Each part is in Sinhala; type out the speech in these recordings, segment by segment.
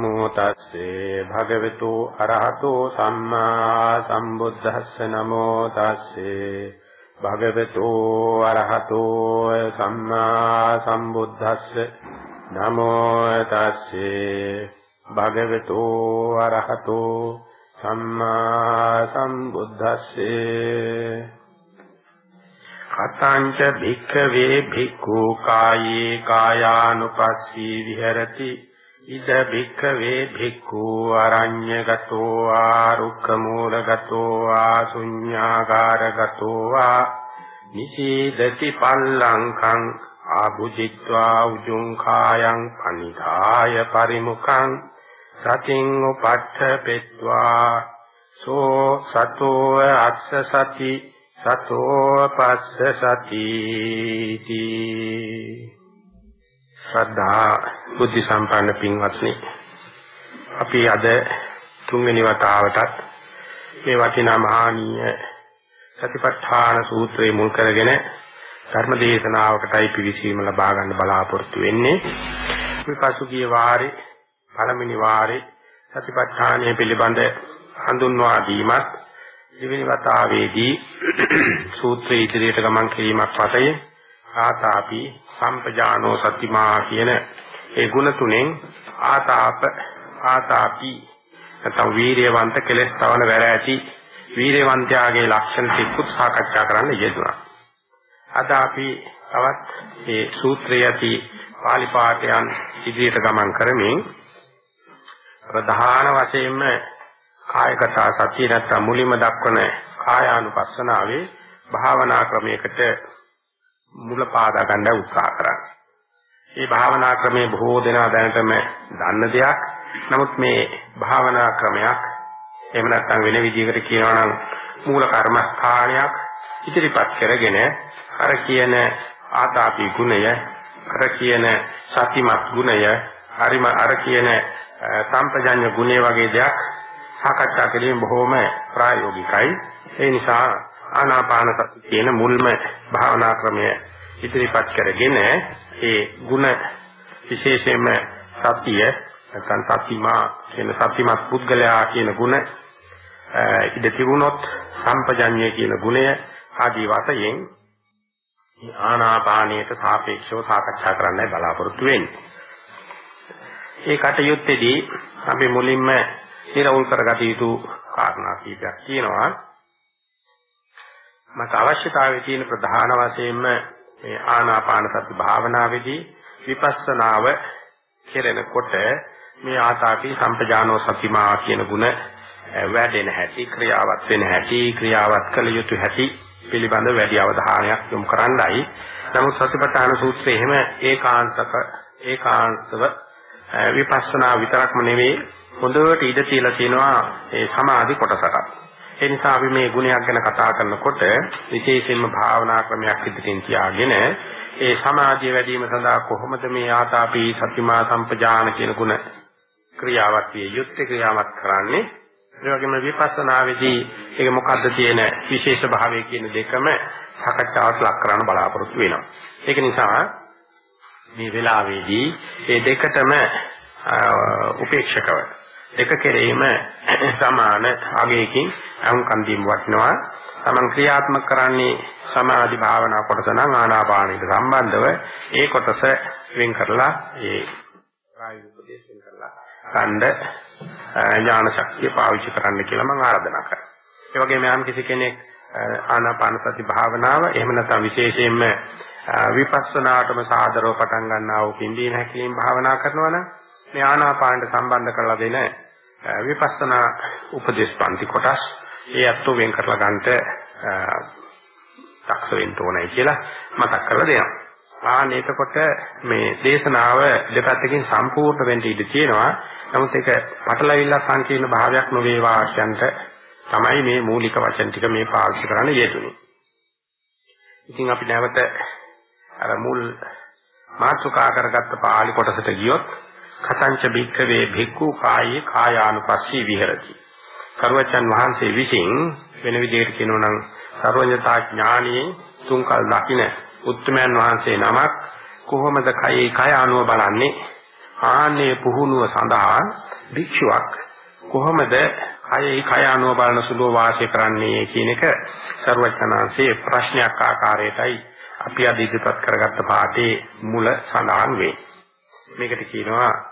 නමෝ තස්සේ භගවතු අරහතෝ සම්මා සම්බුද්දස්ස. නමෝ තස්සේ භගවතු අරහතෝ සම්මා සම්බුද්දස්ස. නමෝ තස්සේ භගවතු අරහතෝ සම්මා සම්බුද්දස්සේ. කතංච භික්ඛවේ භික්ඛු කායේ කායානුපස්සී විහෙරති. ඉද භික්ඛවේ භික්ඛු අරඤ්‍යගතෝ ආ රුක්ඛමූලගතෝ ආ ශුඤ්ඤාගාරගතෝ ආ නිසීදති පල්ලංකං ආභුජිත්වා උජුං කායං පනිදාය පරිමුඛං සතින් උපට්ඨපෙත්වා සෝ සතෝ අස්ස සති සතෝ පස්ස සති ශ්‍රද්ධා බුද්ධ සම්පන්න පින්වත්නි. අපි අද තුන්වෙනි වතාවටත් මේ වටිනා මහානීය සතිපට්ඨාන සූත්‍රයේ මුල් කරගෙන ධර්ම දේශනාවකටයි පිවිසීම ලබා ගන්න බලාපොරොත්තු වෙන්නේ. මේ පසුගිය වාරේ පළවෙනි වාරේ සතිපට්ඨානය පිළිබඳ හඳුන්වා දීමත් දෙවෙනි වතාවේදී සූත්‍රය ඉදිරියට ගමන් කිරීමක් වශයෙන් ආතාපි සම්පජානෝ සතිමා කියන ඒ ගුණ තුනෙන් ආතාප ආතාපි නැත්නම් වීරියවන්ත කෙලස් තවන වැර ඇති වීරියවන්තයාගේ ලක්ෂණ ටිකුත් සාකච්ඡා කරන්න යෙදුණා. අද අපි තවත් මේ සූත්‍රය ඇති පාලි පාඨයන් ඉදිරියට ගමන් කරමින් ප්‍රධාන වශයෙන්ම කායගත සතිය නැත්නම් මුලින්ම දක්වන කායානුපස්සනාවේ භාවනා ක්‍රමයකට මුල පාදා ගන්න උත්සාහ කරන්නේ. මේ භාවනා ක්‍රමේ බොහෝ දෙනා දැනටම දන්න දෙයක්. නමුත් මේ භාවනා ක්‍රමයක් එහෙම නැත්නම් වෙන විදිහකට කියනවා නම් මූල කර්මස්ථානයක් ඉදිරිපත් කරගෙන අර කියන ආතාපි ගුණය අර කියන සතිමත් ගුණය හරිම අර කියන සම්පජඤ්ඤ ගුණය වගේ දෙයක් සාකච්ඡා කිරීම බොහොම ප්‍රායෝගිකයි ඒ නිසා ආනාපාන සති කියන මුල්ම භාවනා ක්‍රමය ඉදිරිපත් කරගෙන ඒ ಗುಣ විශේෂයෙන්ම සතිය නැත්නම් සතිමා කියන සතිමත් පුද්ගලයා කියන ಗುಣ ඉඳ තිබුණොත් සම්පජඤ්ඤය කියන ගුණය ආදී වශයෙන් ආනාපානයට සාපේක්ෂව සාකච්ඡා කරන්නයි බලාපොරොත්තු වෙන්නේ. ඒ කටයුත්තේදී අපි මුලින්ම ඉරවුල් කරගත යුතු කාරණා කීපයක් තියෙනවා. මට අවශ්‍යතාවයේ තියෙන ප්‍රධාන වශයෙන්ම මේ ආනාපාන සති භාවනාවේදී විපස්සනාව කෙරෙනකොට මේ ආතාපි සම්පජානෝ සතිමා කියන ගුණ වැඩෙන හැටි ක්‍රියාවත් වෙන හැටි ක්‍රියාවත් කළ යුතු හැටි පිළිබඳ වැඩි අවධානයක් යොමු කරන්නයි. නමුත් සතිපට්ඨාන සූත්‍රයේ එහෙම ඒකාන්තක ඒකාන්තව විපස්සනා විතරක්ම නෙවෙයි හොඳට ඉඳ තියලා තියෙනවා ඒ සමාධි කොටසකට ඒ නිසා අපි මේ ගුණයක් ගැන කතා කරනකොට විශේෂයෙන්ම භාවනා ක්‍රමයක් ඉදිරියෙන් තියාගෙන ඒ සමාධිය වැඩි වීම සඳහා කොහොමද මේ ආතාපි සතිමා සම්පජාන කියන ගුණ ක්‍රියාවත් විය යුත්තේ ක්‍රියාවත් කරන්නේ ඒ වගේම විපස්සනාවේදී ඒක මොකද්ද තියෙන විශේෂ භාවය කියන දෙකම සාකච්ඡාවට ලක් කරන්න බලාපොරොත්තු වෙනවා. ඒක නිසා මේ වෙලාවේදී මේ දෙකටම උපේක්ෂකව එක කෙරෙහිම සමාන අගයකින් අහුම්කම් දීම වටිනවා. තමන් ක්‍රියාත්මක කරන්නේ සමාධි භාවනා කොටස නම් ආනාපානයට සම්බන්ධව ඒ කොටස වෙන් කරලා ඒ ප්‍රායෝගික උපදේශ වෙන් කරලා ගන්න ඥාන ශක්තිය පාවිච්චි කරන්න කියලා මම ආරාධනා කරනවා. ඒ වගේම යම් කිසි කෙනෙක් ආනාපාන සති භාවනාව එහෙම නැත්නම් විශේෂයෙන්ම විපස්සනාටම සාදරව පටන් ගන්නා වූ පින්දීන හැකීම් භාවනා කරනවා නම් මේ ආනාපානට සම්බන්ධ කරලා දෙන විපස්සනා උපදේශ පන්ති කොටස් ඒ අත්ෝ වෙන් කරලා ගන්නට දක්ෂ වෙන්න ඕනයි කියලා මතක් කරලා දෙනවා. ආන්න එතකොට මේ දේශනාව දෙපැත්තකින් සම්පූර්ණ වෙන්න ඉඩ තියෙනවා. නමුත් ඒක පටලවිල්ල සංකීර්ණ භාවයක් නොවේවා ආශයන්ට තමයි මේ මූලික වචන ටික මේ පාවිච්චි කරන්න යෙදුනේ. ඉතින් අපි නැවත අර මුල් මාතෘකා කරගත්ත පාළි කොටසට ගියොත් කතංච භික්ඛවේ භික්ඛු කායේ කායානුපස්සී විහෙරති. කරුවචන් වහන්සේ විසින් වෙන විදිහට කියනවා නම් සර්වඥතා ඥානියේ තුන්කල් දකින්න උත්තමයන් වහන්සේ නමක් කොහොමද කයේ කය අනුව බලන්නේ ආන්නේ පුහුණුව සඳහා භික්ෂුවක් කොහොමද කයේ කය අනුව බලන සුළු වාසය කරන්නේ කියන එක සර්වඥාන්සේ ප්‍රශ්නයක් ආකාරයටයි අපි අද ඉදිරිපත් කරගත්ත පාඩේ මුල සඳහන් වේ. මේකට කියනවා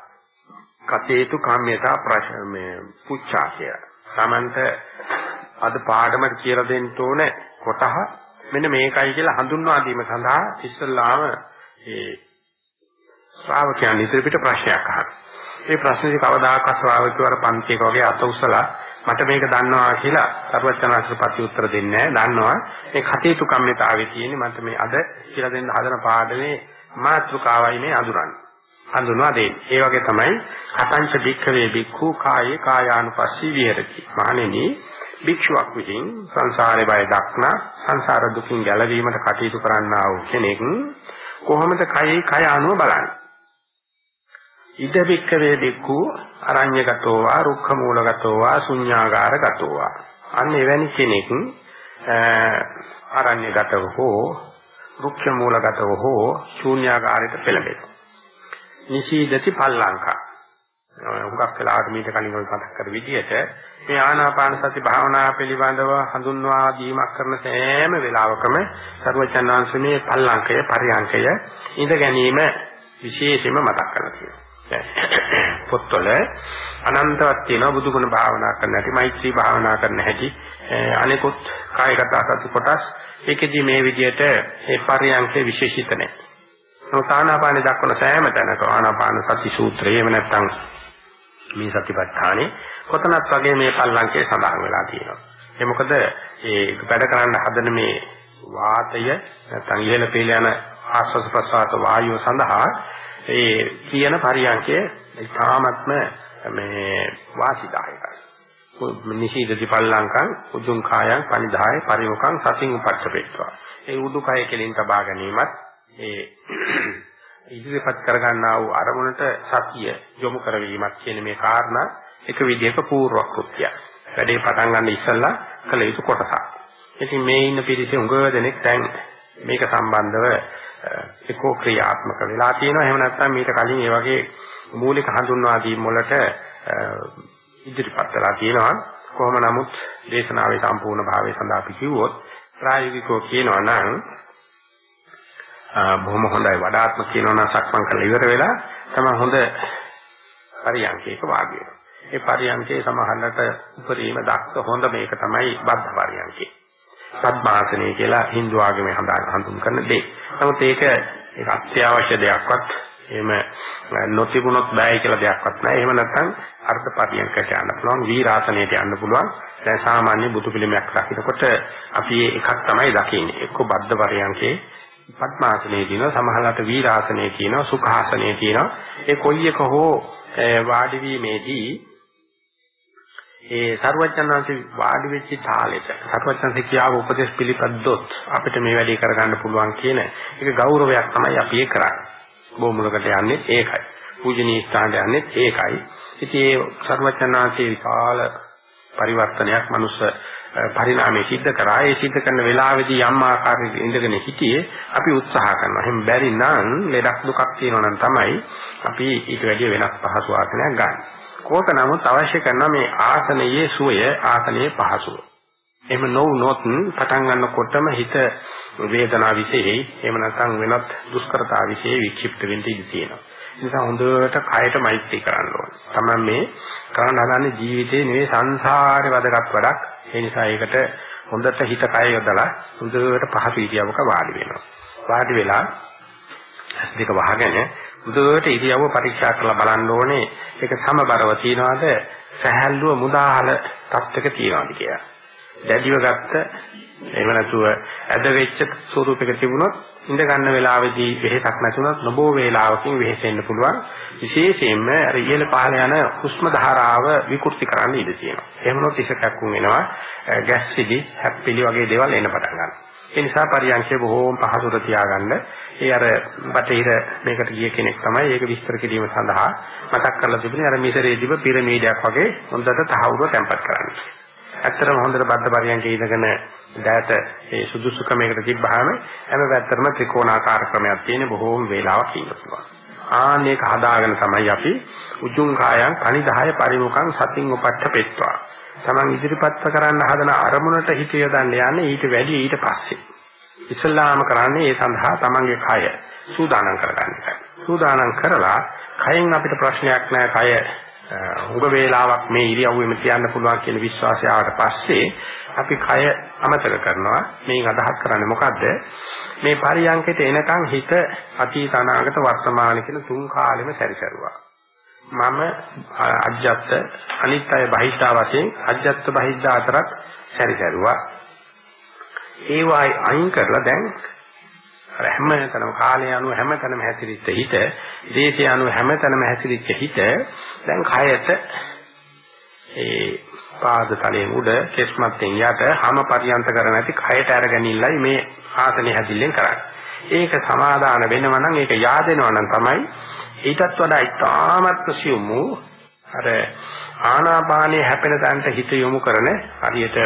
කතේතු කම්මේතා ප්‍රශ්න මේ පුච්චා කියලා. Tamanට අද පාඩමට කියලා දෙන්න ඕනේ කොටහ මෙන්න මේකයි කියලා හඳුන්වා දීම සඳහා ඉස්සල්ලාම ඒ ශ්‍රාවකයන් ඉදිරියට ප්‍රශ්නයක් අහනවා. ඒ ප්‍රශ්නේ කවදාකවත් ශ්‍රාවකවර පන්තියක වගේ අත උස්සලා මට මේක දන්නවා කියලා සර්වඥාන්සේ ප්‍රති උත්තර දෙන්නේ නැහැ. දන්නවා මේ කටයුතු කම්මිතාවේ තියෙන්නේ මට මේ අද කියලා දෙන්න හදන පාඩමේ මාත්‍රිකාවයි මේ අඳුරන්නේ. හඳුන්වා දෙන්නේ. ඒ වගේ තමයි කතංච භික්ඛවේ භික්ඛු කායේ කායානුපස්සී විහෙරති. මහණෙනි භික්ෂුවක් විසින් සංසාරේ බය දක්නා සංසාර දුකින් ගැලවීමට කටයුතු කරන්නා වූ කෙනෙක් කොහොමද කයේ කය අනුව බලන්නේ? ඉද භික්ඛවේ භික්ඛු අරඤ්‍යගතෝ වා රුක්ඛ මූලගතෝ වා ශුඤ්ඤාගාරගතෝ වා. අන්න එවැනි කෙනෙක් අරඤ්‍යගතව හෝ රුක්ඛ මූලගතව හෝ ශූන්‍යාකාරයට පෙළඹෙනවා. නිශීදති පල්ලංකා. හුඟක් වෙලාවට මීට කලින් ඔය මතක් කර විදිහට මේ ආනාපාන සති භාවනා පිළිබඳව හඳුන්වා දීමක් කරන සෑම වෙලාවකම සර්වචන්නාංශමේ පල්ලංකය පරියංකය ඉඳ ගැනීම විශේෂයෙන්ම මතක් කරලා තියෙනවා. පොත්වල අනන්තවත් තියෙන බුදුගුණ භාවනා කරන හැටි, මෛත්‍රී භාවනා කරන හැටි, අනිකුත් කායගත සති කොටස් ඒකෙදි මේ විදිහට ඒ පරියංකේ විශේෂිත නැහැ. නමුත් ආනාපානෙ දක්වන සෑම තැනක ආනාපාන සති සූත්‍රය එහෙම නැත්නම් මේ සතිපට්ඨානේ කොතනත් වගේ මේ පල්ලංකේ සඳහන් වෙලා තියෙනවා. ඒ මොකද ඒ වැඩ කරන්න හදන මේ වාතය නැත්නම් ඉහළ පෙළ යන ආස්වාද ප්‍රසආත වායුව සඳහා ඒ කියන පරියන්කේ ඉතාමත්ම මේ වාසිදායකයි. නිශීදති පල්ලංකං උජුං කායං පනිදාය පරිමුඛං සතින් උපච්චපෙත්වා. ඒ උඩුකය කෙලින් තබා ගැනීමත් ඒ ඉදිරිපත් කරගන්නා වූ අරමුණට සතිය යොමු කරවීමක් කියන මේ කාරණා එක විදිහක පූර්ව කෘත්‍යයක්. වැඩේ පටන් ගන්න ඉස්සෙල්ලා කළ යුතු කොටසක්. ඉතින් මේ ඉන්න පිරිසේ උඟ දෙනෙක් දැන් මේක සම්බන්ධව ඒකෝ ක්‍රියාත්මක වෙලා තියෙනවා. එහෙම නැත්නම් මීට කලින් ඒ වගේ මූලික හඳුන්වා දීම් වලට ඉදිරිපත් වෙලා තියෙනවා. කොහොම නමුත් දේශනාවේ සම්පූර්ණ භාවය සඳහා අපි කිව්වොත් ප්‍රායෝගිකව කියනවා නම් බොහොම හොඳයි වඩාත්ම කියනවා නම් සක්මන් කරලා ඉවර වෙලා තමයි හොඳ පරියන්කේක වාග්ය. ඒ පරියන්කේ සමහරකට උපරිම දක්ෂ හොඳ මේක තමයි බද්ධ පරියන්කේ. සද්මාසනේ කියලා හින්දු ආගමේ හඳුන් කරන දෙයක්. නමුත් ඒක ඒක අත්‍යවශ්‍ය දෙයක්වත් එහෙම නොතිබුණොත් බෑයි කියලා දෙයක්වත් නැහැ. එහෙම නැත්නම් අර්ථ පරියන්කයට යන්න පුළුවන්, වීරාසනයට යන්න පුළුවන්. දැන් සාමාන්‍ය බුදු පිළිමයක් දකිනකොට අපි එකක් තමයි දකින්නේ. එක්ක බද්ධ පරියන්කේ පద్මාසනේ තියෙනවා සමහරවිට වීරාසනේ තියෙනවා සුඛාසනේ තියෙනවා. ඒ කොයි එක හෝ වාඩි වීමේදී ඒ සරුවචනාංශ වාඩි වෙච්ච තාලෙට සරුවචනාංශ කියාව උපදේශ පිළිපද්දොත් අපිට මේ වැඩේ කරගන්න පුළුවන් කියන ඒක ගෞරවයක් තමයි අපි ඒ කරන්නේ. බොමුලකට යන්නේ ඒකයි. පූජනීය ස්ථානට යන්නේ ඒකයි. ඉතින් ඒ සරුවචනාංශේ විශාල පරිවර්තනයක් මනුස්ස පරිණාමය සිද්ධ කරා ඒ සිද්ධ කරන වෙලාවේදී යම් ආකාරයක ඉඳගෙන හිටියේ අපි උත්සාහ කරනවා. එහෙනම් බැරි නම් ලෙඩක් දුකක් තියෙනවා නම් තමයි අපි ඊට වැඩිය වෙනස් පහසු ආසනයක් ගන්න. කෝක නමුත් අවශ්‍ය කරන මේ ආසනයේ සුවය ආසනයේ පහසුව. එහෙම නොවුනොත් පටන් ගන්නකොටම හිත වේදනාව විශේෂයි එහෙම නැත්නම් වෙනත් දුෂ්කරතා විශේෂ වික්ෂිප්ත වෙන්න ඉඩ තියෙනවා. ඒ නිසා හොඳට කයට මෛත්‍රී කරන්න ඕනේ. තමයි මේ කරන්න හදන්නේ ජීවිතේ නෙවෙයි සංසාරේ වැදගත් වැඩක්. ඒ නිසා ඒකට හොඳට හිත කය යොදලා හොඳට පහසු ඉරියව්වක වාඩි වෙනවා. වාඩි වෙලා දෙක වහගෙන හොඳට ඉරියව්ව පරීක්ෂා කරලා බලන්න ඕනේ ඒක සමබරව තියනවාද සහැල්ලුව මුදාහල තත්ත්වක තියනවාද කියලා. දැඩිව ගත්ත එහෙම නැතුව ඇද වෙච්ච ස්වරූපයක තිබුණොත් ඉඳ ගන්න වෙලාවේදී වෙහෙසක් නැතුණත් නොබෝ වේලාවකින් වෙහෙසෙන්න පුළුවන් විශේෂයෙන්ම අර ඉහළ පහළ යන හුස්ම ධාරාව විකෘති කරන්න ඉඩ තියෙනවා. එහෙම නොත් ඉසකක්කුම් වෙනවා ගැස්සිලි හැප්පිලි වගේ දේවල් එන්න පටන් ගන්නවා. ඒ නිසා පරියන්කේ බොහෝම පහසුට තියාගන්න ඒ අර බටහිර මේකට ගිය කෙනෙක් තමයි ඒක විස්තර කිරීම සඳහා මතක් කරලා තිබුණේ අර මිසරේදීව පිරමීඩයක් වගේ හොඳට තහවුරු තැම්පත් කරන්නේ. ඇත්තටම හොඳට බද්ධ පරියන්කේ ඉඳගෙන දැයට ඒ සුදුසුකමයකට තිබ්බහම හැම පැත්තටම ත්‍රිකෝණාකාර ක්‍රමයක් තියෙන බොහෝම වේලාවක් ඉන්න පුළුවන්. ආනේක හදාගෙන තමයි අපි උජුං කායං පනිදාය පරිමුඛං සතින් උපට්ඨ පෙත්වා. Taman ඉදිරිපත් කරන්න හදන අරමුණට හිත යොදන්න යන්නේ ඊට වැඩි ඊට පස්සේ. ඉස්ලාම කරන්නේ ඒ සඳහා Tamanගේ කය සූදානම් කරගන්න එකයි. සූදානම් කරලා කයෙන් අපිට ප්‍රශ්නයක් නැහැ කය උග වේලාවක් මේ ඉරියව්වෙම තියන්න පුළුවන් කියන විශ්වාසය ආවට පස්සේ අපි කය අමතක කරනවා. මේක අදහස් කරන්නේ මොකද්ද? මේ පරියන්කයට එනකන් හිත අතීත අනාගත වර්තමාන කියන තුන් කාලෙම සැරිසරුවා. මම අජ්ජත් අනිත් අය බහිද්ධා වශයෙන් අජ්ජත් බහිද්ධා අතරත් සැරිසරුවා. ඒවයි අයින් කරලා දැන් හැමතැනම කාලය අනුව හැමතැනම හැසිරිච්ච හිත, දේශය අනුව හැමතැනම හැසිරිච්ච හිත දැන් කයට ඒ පාද තලයෙන් උඩ කෙස්මත්ෙන් යට හැම පරියන්ත කර නැති කයට අරගෙනILLයි මේ ආසනේ හැදිල්ලෙන් කරන්නේ. ඒක සමාදාන වෙනවා නම් ඒක yaadෙනවා නම් තමයි ඊටත් වඩා ඉතාමත් සියුමු අර ආනාපානයේ හැපෙන තැනට හිත යොමු කරන හරියට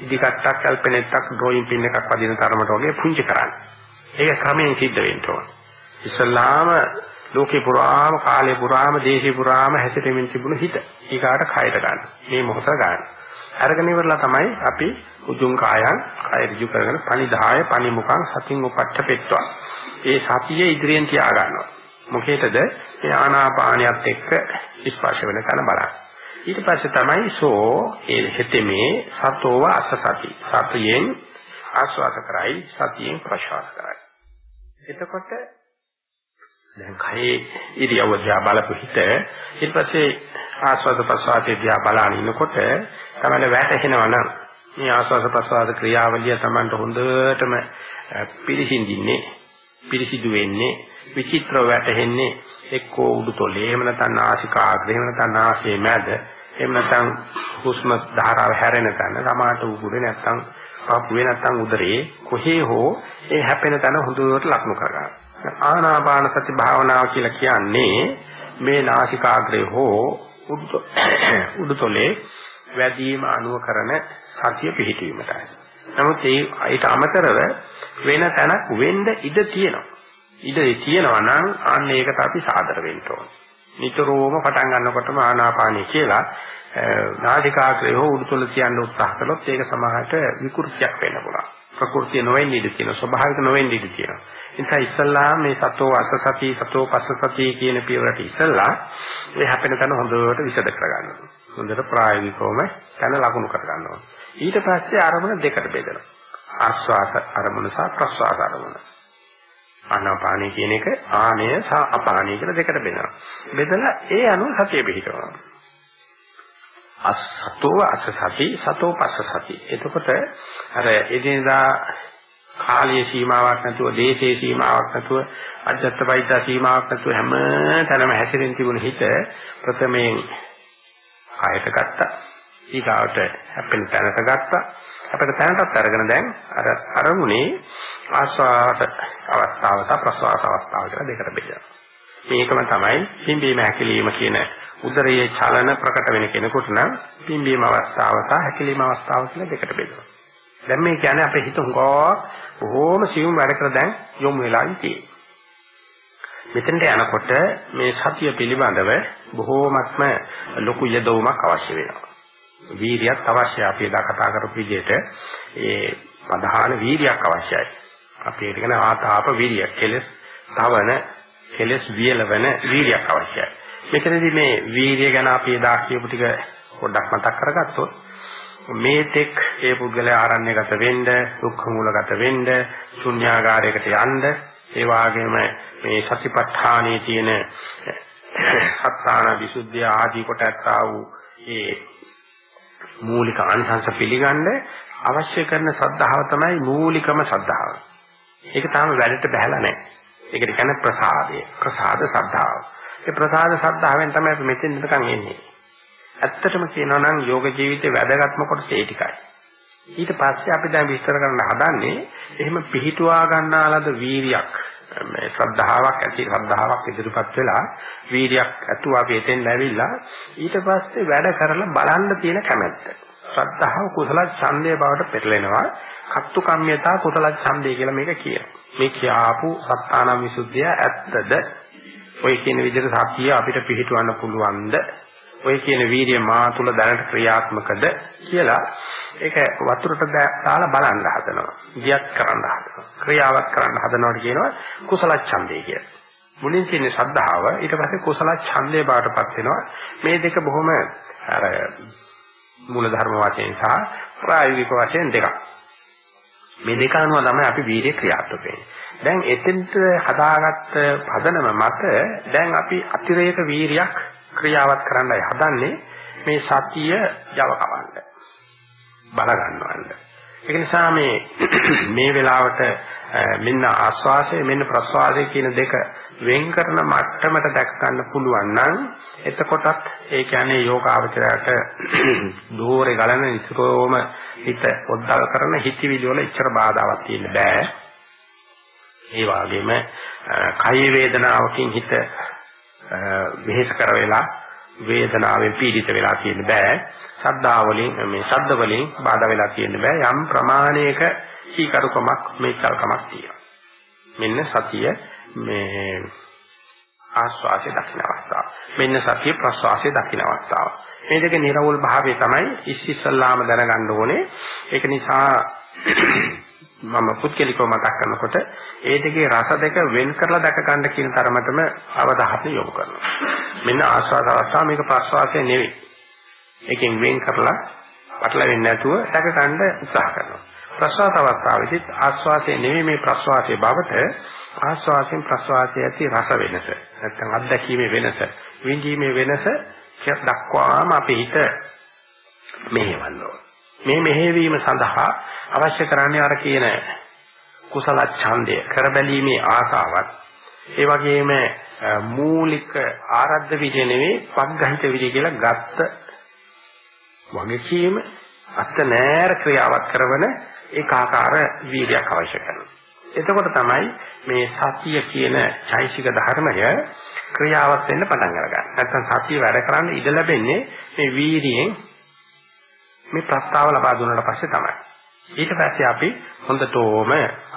ඉදිකට්ටක් කල්පනෙත්තක් ඩ්‍රොයින් පින් එකක් වදින තරමට වගේ පුංචි කරන්නේ. ඒක ක්‍රමයෙන් සිද්ධ වෙන්න ඕන. ඉස්ලාම ලෝකේ පුරාම කාලේ පුරාම දේශේ පුරාම හැසිරෙමින් තිබුණු හිත ඊකාට කයට ගන්න. මේ මොහොත ගන්න. අරගෙන ඉවරලා තමයි අපි උජුං කායං කය ඍජු කරගෙන පනිදාය පනිමුඛං සතින් උපට්ඨපෙත්වා. ඒ සතිය ඉදිරියෙන් තියා ගන්නවා. මොකේද මේ ආනාපානියත් එක්ක ස්පර්ශ වෙන තැන බලන්න. ඊට පස්සේ තමයි සෝ ඒ හිතෙමේ සතෝව අසසති. සතියෙන් ආස්වාද කරයි සතියෙන් ප්‍රසවාස කරයි. එතකොට දැන් කයේ ඉරියව්ව දිහා බලපු හිත ඊට පස්සේ ආස්වාද ප්‍රසවාසයේ දිහා බලන ඉන්නකොට තමයි වැටහෙනවා නම් මේ ආස්වාද ප්‍රසවාස ක්‍රියාවලිය Tamanට හොඳටම පිළිසිඳින්නේ පිළිසිදු වෙන්නේ විචිත්‍රව වැටෙන්නේ එක්කෝ උඩුතොලේ එහෙම නැත්නම් නාසිකාග්‍රේ එහෙම නැත්නම් නාසයේ මැද එහෙම නැත්නම් හුස්ම ධාරාව හැරෙන තැන සමාට උගුරේ නැත්නම් පපුවේ නැත්නම් උදරේ කොහේ හෝ ඒ හැපෙන තැන හොඳට ලක්නු කරගන්න. ආනාපාන සති භාවනාව කියලා කියන්නේ මේ නාසිකාග්‍රේ හෝ උඩුතොලේ වැඩිම අනුව කරන සතිය පිහිටීමටයි. නමුත් ඒ ඊට අමතරව වෙන තැනක් වෙන්න ඉඩ තියෙනවා. ඉඩ තියෙනවා නම් අන්න ඒකට අපි සාදර වෙන්න ඕනේ. නිතරම පටන් ගන්නකොටම ආනාපානිය කියලා නාසිකාග්‍රය හෝ උඩුතල තියන්න උත්සාහ කළොත් ඒක සමහරට විකෘතියක් වෙන්න පුළුවන්. ප්‍රകൃතිය නොවෙන්න ඉඩ තියෙනවා. ස්වභාවික නොවෙන්න ඉඩ තියෙනවා. ඒ නිසා ඉස්සල්ලා මේ සතෝ අසසති සතෝ පස්සසති කියන පියවරට ඉස්සල්ලා මේ හැපෙන තැන හොඳට විසද කරගන්න හොඳට ප්‍රායෝගිකවම තැන ලකුණු කරගන්න ඊට පස්සේ අරමුණ දෙකට බෙදනවා. ආස්වාස අරමුණ සහ ප්‍රස්වාස අරමුණ. ආනාපානී කියන එක ආනය සහ අපානී කියලා දෙකට බෙදනවා. බෙදලා ඒ අනුව සතිය පිහිටවනවා. අසතෝ අසසති සතෝ පස්සසති. එතකොට අර එදිනදා කාලයේ සීමාවක් නැතුව දේශයේ සීමාවක් නැතුව අජත්ත වෛද්‍ය සීමාවක් නැතුව හැම තැනම හැසිරෙන තිබුණ හිත ප්‍රථමයෙන් කායට ගත්තා. ඊගාවට හැපෙන තැනට ගත්තා. අපිට තැනටත් අරගෙන දැන් අර අරමුණේ ආස්වාද අවස්ථාව සහ ප්‍රසවාස අවස්ථාව කියලා දෙකට බෙදලා. මේකම තමයි පිම්බීම හැකිලිම කියන උදරයේ චලන ප්‍රකට වෙන කෙනෙකුට නම් පිම්බීම අවස්ථාව සහ හැකිලිම අවස්ථාව කියලා දෙකට බෙදෙනවා. දැන් මේ කියන්නේ අපේ හිත හුඟා බොහෝම සියුම් වැඩ කර දැන් යොමු වෙලා ඉතියි. මෙතෙන්ට යනකොට මේ සතිය පිළිබඳව බොහෝමත්ම ලොකු යදවුමක් අවශ්‍ය වෙනවා. වීරියක් අවශ්‍යයි. අපි එදා කතා කරපු විදිහට ඒ ප්‍රධාන වීරියක් අවශ්‍යයි. අපි ඒක කියන ආතාප වීරිය. කෙලස් තවන කෙලස් වියලවන වීරියක් අවශ්‍යයි. මෙතනදී මේ වීරිය ගැන අපි එදා කියපු ටික පොඩ්ඩක් මතක් කරගත්තොත් මේ තෙක් ඒ පුද්ගලයා ආරණ්‍යගත වෙන්න, දුක්ඛ මූලගත වෙන්න, ශුන්‍යාගාරයකට යන්න, ඒ වගේම මේ සතිපට්ඨානයේ තියෙන සත්‍තාන විසුද්ධිය ආදී කොට ඇත්තා වූ ඒ මූලික ආංශංශ පිළිගන්න අවශ්‍ය කරන සද්ධාව තමයි මූලිකම සද්ධාව. ඒක තාම වැඩට බහැලා නැහැ. ඒකට කියන්නේ ප්‍රසාදය. ප්‍රසාද සද්ධාව. ඒ ප්‍රසාද සද්ධාවෙන් තමයි අපි මෙතෙන් නිකන් එන්නේ. ඇත්තටම කියනවා නම් යෝග ජීවිතේ වැදගත්ම කොටස ඒ ටිකයි. ඊට පස්සේ අපි දැන් විස්තර කරන්න හදන්නේ එහෙම පිහිටුවා ගන්නාලද වීරියක් මේ ශ්‍රද්ධාවක් ඇති ශ්‍රද්ධාවක් ඉදිරිපත් වෙලා වීරියක් ඇතුව අපි එතෙන් ඇවිල්ලා ඊට පස්සේ වැඩ කරලා බලන්න තියෙන කැමැත්ත. ශ්‍රද්ධාව කුසල ඡන්දය බවට පෙරලෙනවා. කත්තු කම්මියතා කුසල ඡන්දය කියලා මේක කියනවා. මේ කියාපු සත්තානම් විසුද්ධිය ඇත්තද? ඔය කියන විදිහට සත්‍ය අපිට පිළිටවන්න පුළුවන්ද? ඔය කියන වීර්ය මා තුල දැනට ක්‍රියාත්මකද කියලා ඒක වතුරට දාලා බලන්න හදනවා. ගියක් කරන්න හදනවා. ක්‍රියාවක් කරන්න හදනවට කියනවා කුසල ඡන්දය කියලා. මුලින් තියෙන ශ්‍රද්ධාව ඊට පස්සේ කුසල ඡන්දේ බාටපත් වෙනවා. මේ දෙක බොහොම අර මූල ධර්ම වශයෙන් සහ ප්‍රායෝගික වශයෙන් දෙකක්. මේ දෙක අනුව තමයි අපි වීර්ය ක්‍රියාත්මක වෙන්නේ. දැන් එතෙන්ට හදාගත්ත පදනම මත දැන් අපි අතිරේක වීරියක් ක්‍රියාවත් කරන්නයි හදන්නේ මේ සතිය යව කවන්න. බල ගන්නවන්න. ඒක නිසා මේ මේ වෙලාවට මෙන්න ආස්වාසය මෙන්න ප්‍රස්වාසය කියන දෙක වෙන් කරන මට්ටමට දැක ගන්න පුළුවන් නම් එතකොටත් ඒ කියන්නේ යෝගාවචරයට දෝරේ ගලන නිතරම හිත ඔද්දල් කරන හිතවිලි වල ඉච්ඡර බාධාවක් තියෙන්න බෑ. ඒ වගේම කය වේදනාවකින් හිත වෙහෙස කර වෙලා වේදනාවෙන් පීඩිත වෙලා තියෙන්න බෑ. ශබ්දා වලින් මේ ශබ්ද වලින් බාධා වෙලා තියෙන්න බෑ. යම් ප්‍රමාණයක සීකරුකමක් මේචල්කමක් තියෙනවා. මෙන්න සතිය මේ ආස්වාසේ දකින්න අවස්ථාව. මෙන්න සතිය ප්‍රස්වාසේ දකින්න අවස්ථාව. මේ දෙක නිර්වෝල් භාවය තමයි ඉස්සිසල්ලාම දැනගන්න ඕනේ. ඒක නිසා මම පුත්කලිකව මතක් කරනකොට ඒ දෙකේ රස දෙක වෙන් කරලා දැක ගන්න කියන තරමටම අවධානය යොමු කරනවා. මෙන්න ආස්වාද අවස්ථාව මේක ප්‍රස්වාසය නෙවෙයි. එකෙන් වෙන් කරලා පටලවෙන්නේ නැතුව දැක ගන්න උත්සාහ කරනවා. ප්‍රස්වාස අවස්ථාවේදී ආස්වාසය නෙවෙයි මේ ප්‍රස්වාසයේ බවට ආස්වාසයෙන් ප්‍රස්වාසයේ ඇති රස වෙනස. නැත්නම් අත්දැකීමේ වෙනස, විඳීමේ වෙනස දක්වාම අපේ හිත මෙහෙවන්න ඕන. මේ මෙහෙවීම සඳහා අවශ්‍ය කරන්නේ අර කියන කුසල ඡන්දය කරබැලීමේ ආසාවත් ඒ වගේම මූලික ආරද්ධ විදිය නෙවෙයි පග්ගහිත විදිය කියලා ගත්ත වගකීම අත්ත නෑර ක්‍රියාවත් කරන ඒකාකාර වීර්යයක් අවශ්‍ය කරනවා. එතකොට තමයි මේ සතිය කියන චෛසික ධර්මය ක්‍රියාවත් වෙන්න පටන් අරගන්නේ. නැත්නම් සතිය වැඩ කරන්න ඉඩ ලැබෙන්නේ මේ වීර්යයෙන් මේ ප්‍රස්තාව ලබා දුන්නාට පස්සේ තමයි. ඊට පස්සේ අපි හොඳටම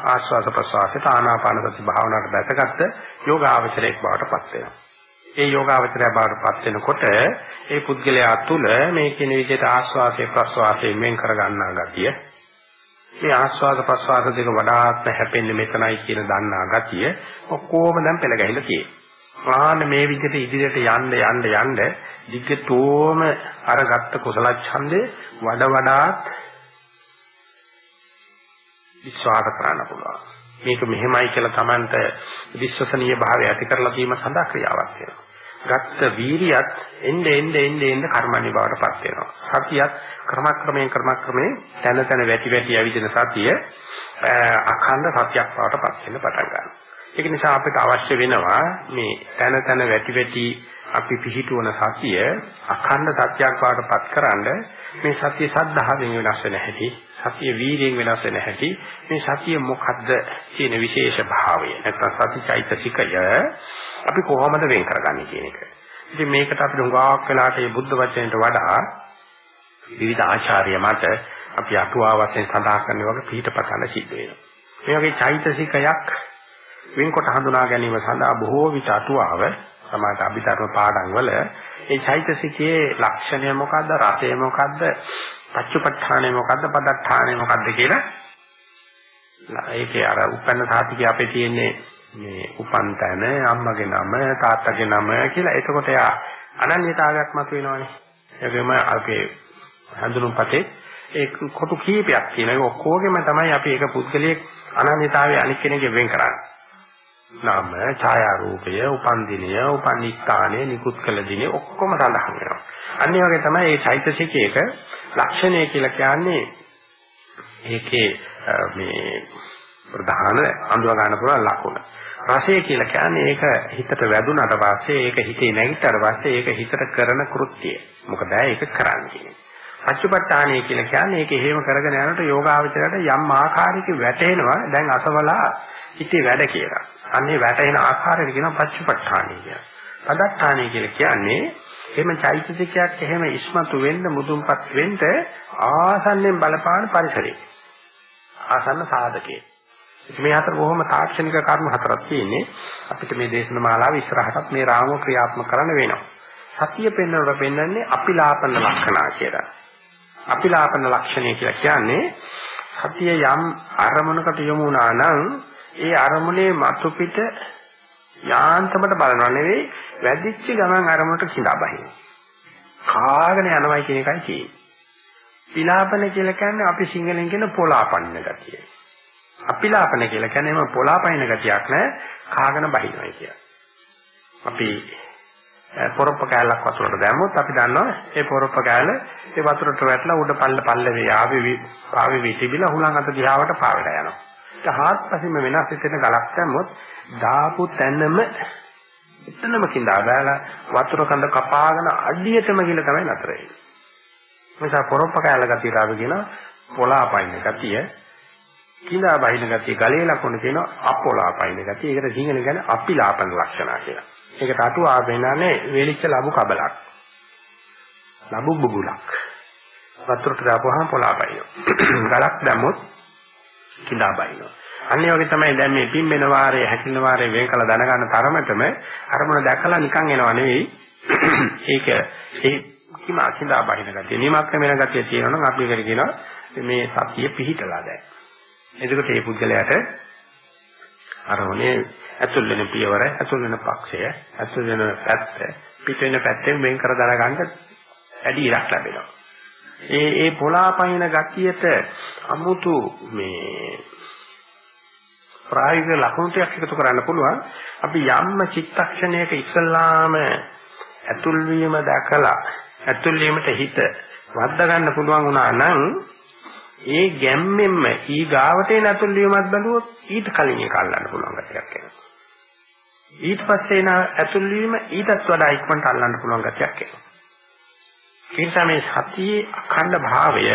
ආස්වාද ප්‍රසවාසයට ආනාපාන සති භාවනාවට දැසගත්ත යෝගාවචරයක් බවට පත් වෙනවා. ඒ යෝගාවචරය බවට පත් වෙනකොට ඒ පුද්ගලයා තුළ මේ කියන විදිහට ආස්වාදයේ ප්‍රසවාසයෙන් වෙන් කර ගන්නා ගතිය මේ ආස්වාද ප්‍රසවාස දෙක වඩාත්ම හැපෙන්නේ මෙතනයි කියන දන්නා ගතිය ඔක්කොම දැන් පෙළ ගැහිලා තියෙනවා. ආන්න මේ විදිහට ඉදිරියට යන්න යන්න යන්න දිග්ගතෝම අරගත්ත කුසල ඡන්දේ වඩ වඩාත් විශ්වාස කරන්න පුළුවන්. මේක මෙහෙමයි කියලා Tamanට විශ්වසනීය භාවය ඇති කරලා දීම සඳහා ක්‍රියාවක් වෙනවා. ගත්ත වීරියත් එnde එnde එnde එnde කර්මණි බවටපත් වෙනවා. සතියත් ක්‍රමක්‍රමයෙන් ක්‍රමක්‍රමයෙන් තන තන වැටි වැටි ඇවිදින සතිය අඛණ්ඩ සත්‍යයක් බවටපත් වෙන්න පටන් ගන්නවා. ඒක නිසා අපිට අවශ්‍ය වෙනවා මේ තන තන වැටි වැටි අපි පිහිටුවන සතිය අඛණ්ඩ සත්‍යයක් වාටපත් කරන්න මේ සතිය සද්ධාවෙන් වෙනස් වෙන හැටි සතිය වීර්යයෙන් වෙනස් වෙන හැටි මේ සතිය මොකද්ද කියන විශේෂ භාවය නැත්නම් සතිචෛතසිකය අපි කොහොමද වෙන් කරගන්නේ කියන එක. ඉතින් මේකට අපිට හුඟක් වෙලාට මේ බුද්ධ වචනයට වඩා විවිධ ආචාර්ය මත අපි අටුවා වශයෙන් සඳහන් කරන වගේ පිටපතන සිද්ධ වෙනවා. මේ වගේ චෛතසිකයක් වෙන්කොට හඳුනා ගැනීම සඳහා බොහෝ විට අටුවාව සමාත අභිධර්ම පාඩම් වල. ඒ චෛතසිකයේ ලක්ෂණය මොකද්ද රසය මොකද්ද පච්චපට්ඨානය මොකද්ද පදට්ඨානය මොකද්ද කියලා. ඒකේ අර උපන්න සාතිකේ අපේ තියෙන්නේ මේ උපන් තැන අම්මගේ නම තාත්තගේ නම කියලා. එතකොට යා අනන්‍යතාවයක් මතුවෙනවනේ. ඒකෙම අපේ හඳුනුම්පතේ ඒ කොටු කීපයක් තියෙනවා. ඒ ඔක්කොගෙම තමයි අපි එක පුද්ගලයෙක් අනන්‍යතාවයේ අනික් කෙනෙක්ගෙන් වෙන් කරන්නේ. නාම ඡායා රූපය උපන් දිනය උපන් ස්ථානය නිකුත් කළ දිනේ ඔක්කොම සඳහන් වෙනවා අන්න ඒ වගේ තමයි මේ චෛතසිකයක ලක්ෂණය කියලා කියන්නේ ඒකේ මේ ප්‍රධාන අඳුර ගන්න පුළුවන් ලක්ෂණ රසය කියලා කියන්නේ ඒක හිතට වැදුනට පස්සේ ඒක හිතේ නැගිටතර පස්සේ ඒක හිතට කරන කෘත්‍යය. මොකද ඒක කරන්නේ. පච්චපට්ඨානය කියලා කියන්නේ ඒක හේම කරගෙන යනකොට යෝගාවචරයට යම් ආකාරයක වැටෙනවා දැන් අසවලා හිතේ වැඩ කියලා. අන්නේ වැටෙන ආකාරයට කියනවා පච්චපට්ඨානය කියලා. පදට්ඨානය කියලා කියන්නේ එහෙම චෛතසිකයක් එහෙම ඉස්මතු වෙන්න මුදුන්පත් වෙන්න ආසන්නෙන් බලපාන පරිසරය. ආසන්න සාධකේ. මේ අතර බොහොම තාක්ෂණික කර්ම හතරක් තියෙන්නේ. අපිට මේ දේශන මාලාව ඉස්සරහටත් මේ රාමෝ ක්‍රියාත්මක කරන්න වෙනවා. සතිය පෙන්වනකොට පෙන්වන්නේ අපිලාපන ලක්ෂණා කියලා. අපිලාපන ලක්ෂණය කියලා කියන්නේ සතිය යම් අරමුණකට යොමු වුණා නම් ඒ අරමුණේ මතු පිට යාන්තමට බලනවා නෙවෙයි වැඩිච්ච ගමන් අරමුණට කිඳා බහින. කාගෙන යනවයි කියන එකයි තියෙන්නේ. පිලාපන කියලා කියන්නේ අපි සිංහලෙන් කියන පොලාපන්න ගතිය. අපිලාපන කියලා කියන්නේ එම පොලාපයින් ගතියක් නෑ කාගෙන බහිනවයි කියලා. අපි පොරොප්ප කෑල්ලක් වතුරට දැම්මොත් අපි දන්නවා ඒ පොරොප්ප කෑල්ල ඒ වතුරට වැටලා උඩ පල්ල පල්ල වේ ආවේ ආවේ විතිබිලා හුලං අත දිහාවට පාවෙලා යනවා. ඒක හාත්පසින්ම වෙනස් වෙන ගලක් දැම්මොත් දාපු තැනම එතනම කිඳා දාලා වතුර කඳ කපාගෙන අඩියටම ගිල තමයි නතර වෙන්නේ. නිසා පොරොප්ප කෑල්ල ගතියට අපි කියන පොලාපයින් ගතිය කිඳා බහින ගතිය ගලේ ලකුණු කියනවා අපොලාපයින ගතිය. ඒකට සිංහලෙන් කියන්නේ අපිලාපන ලක්ෂණ කියලා. ඒකට අටු ආපෙන්නන්නේ වේලිච්ච ලබු කබලක්. ලබු බුබුලක්. වතුරට දාපුවාම පොලාපයින. ගලක් දැම්මොත් කිඳා බහිනවා. අන්න වගේ තමයි දැන් මේ පිම්බෙන වාරයේ හැකිලෙන වාරයේ වෙන් කළ දැනගන්න තරමටම අරමුණ දැකලා නිකන් එනවා නෙවෙයි. ඒක ඒ කිම අකිඳා බහින ගතිය. නිමක් වෙන ගතිය තියෙනවා නම් අපි ඒකට කියනවා මේ සතිය පිහිටලා දැන්. එතකොට මේ පුද්ගලයාට අරමුණේ ඇතුල් වෙන පියවර, ඇතුල් වෙන පක්ෂය, ඇතුල් වෙන පැත්ත, පිට වෙන පැත්තෙන් වෙන් කර දරගන්න වැඩි ඉලක්ක ලැබෙනවා. ඒ ඒ පොලාපයින් ගතියට අමුතු මේ ප්‍රායෝගික ලක්ෂණ ටිකක් එකතු කරන්න පුළුවන්. අපි යම්ම චිත්තක්ෂණයක ඉස්සල්ලාම ඇතුල් වීම දැකලා ඇතුල් වීමට හිත වද්දා ගන්න පුළුවන් වුණා නම් ඒ ගැම්මෙන්ම ඊ ගාවට එන ඇතුල් වීමත් බැලුවොත් ඊට කලින් ඒක අල්ලන්න පුළුවන් ගැටයක් එනවා. ඊට පස්සේ එන ඇතුල් වීම ඊටත් වඩා ඉක්මනට අල්ලන්න පුළුවන් ගැටයක් එනවා. ඒ නිසා මේ සතියේ අඛණ්ඩ භාවය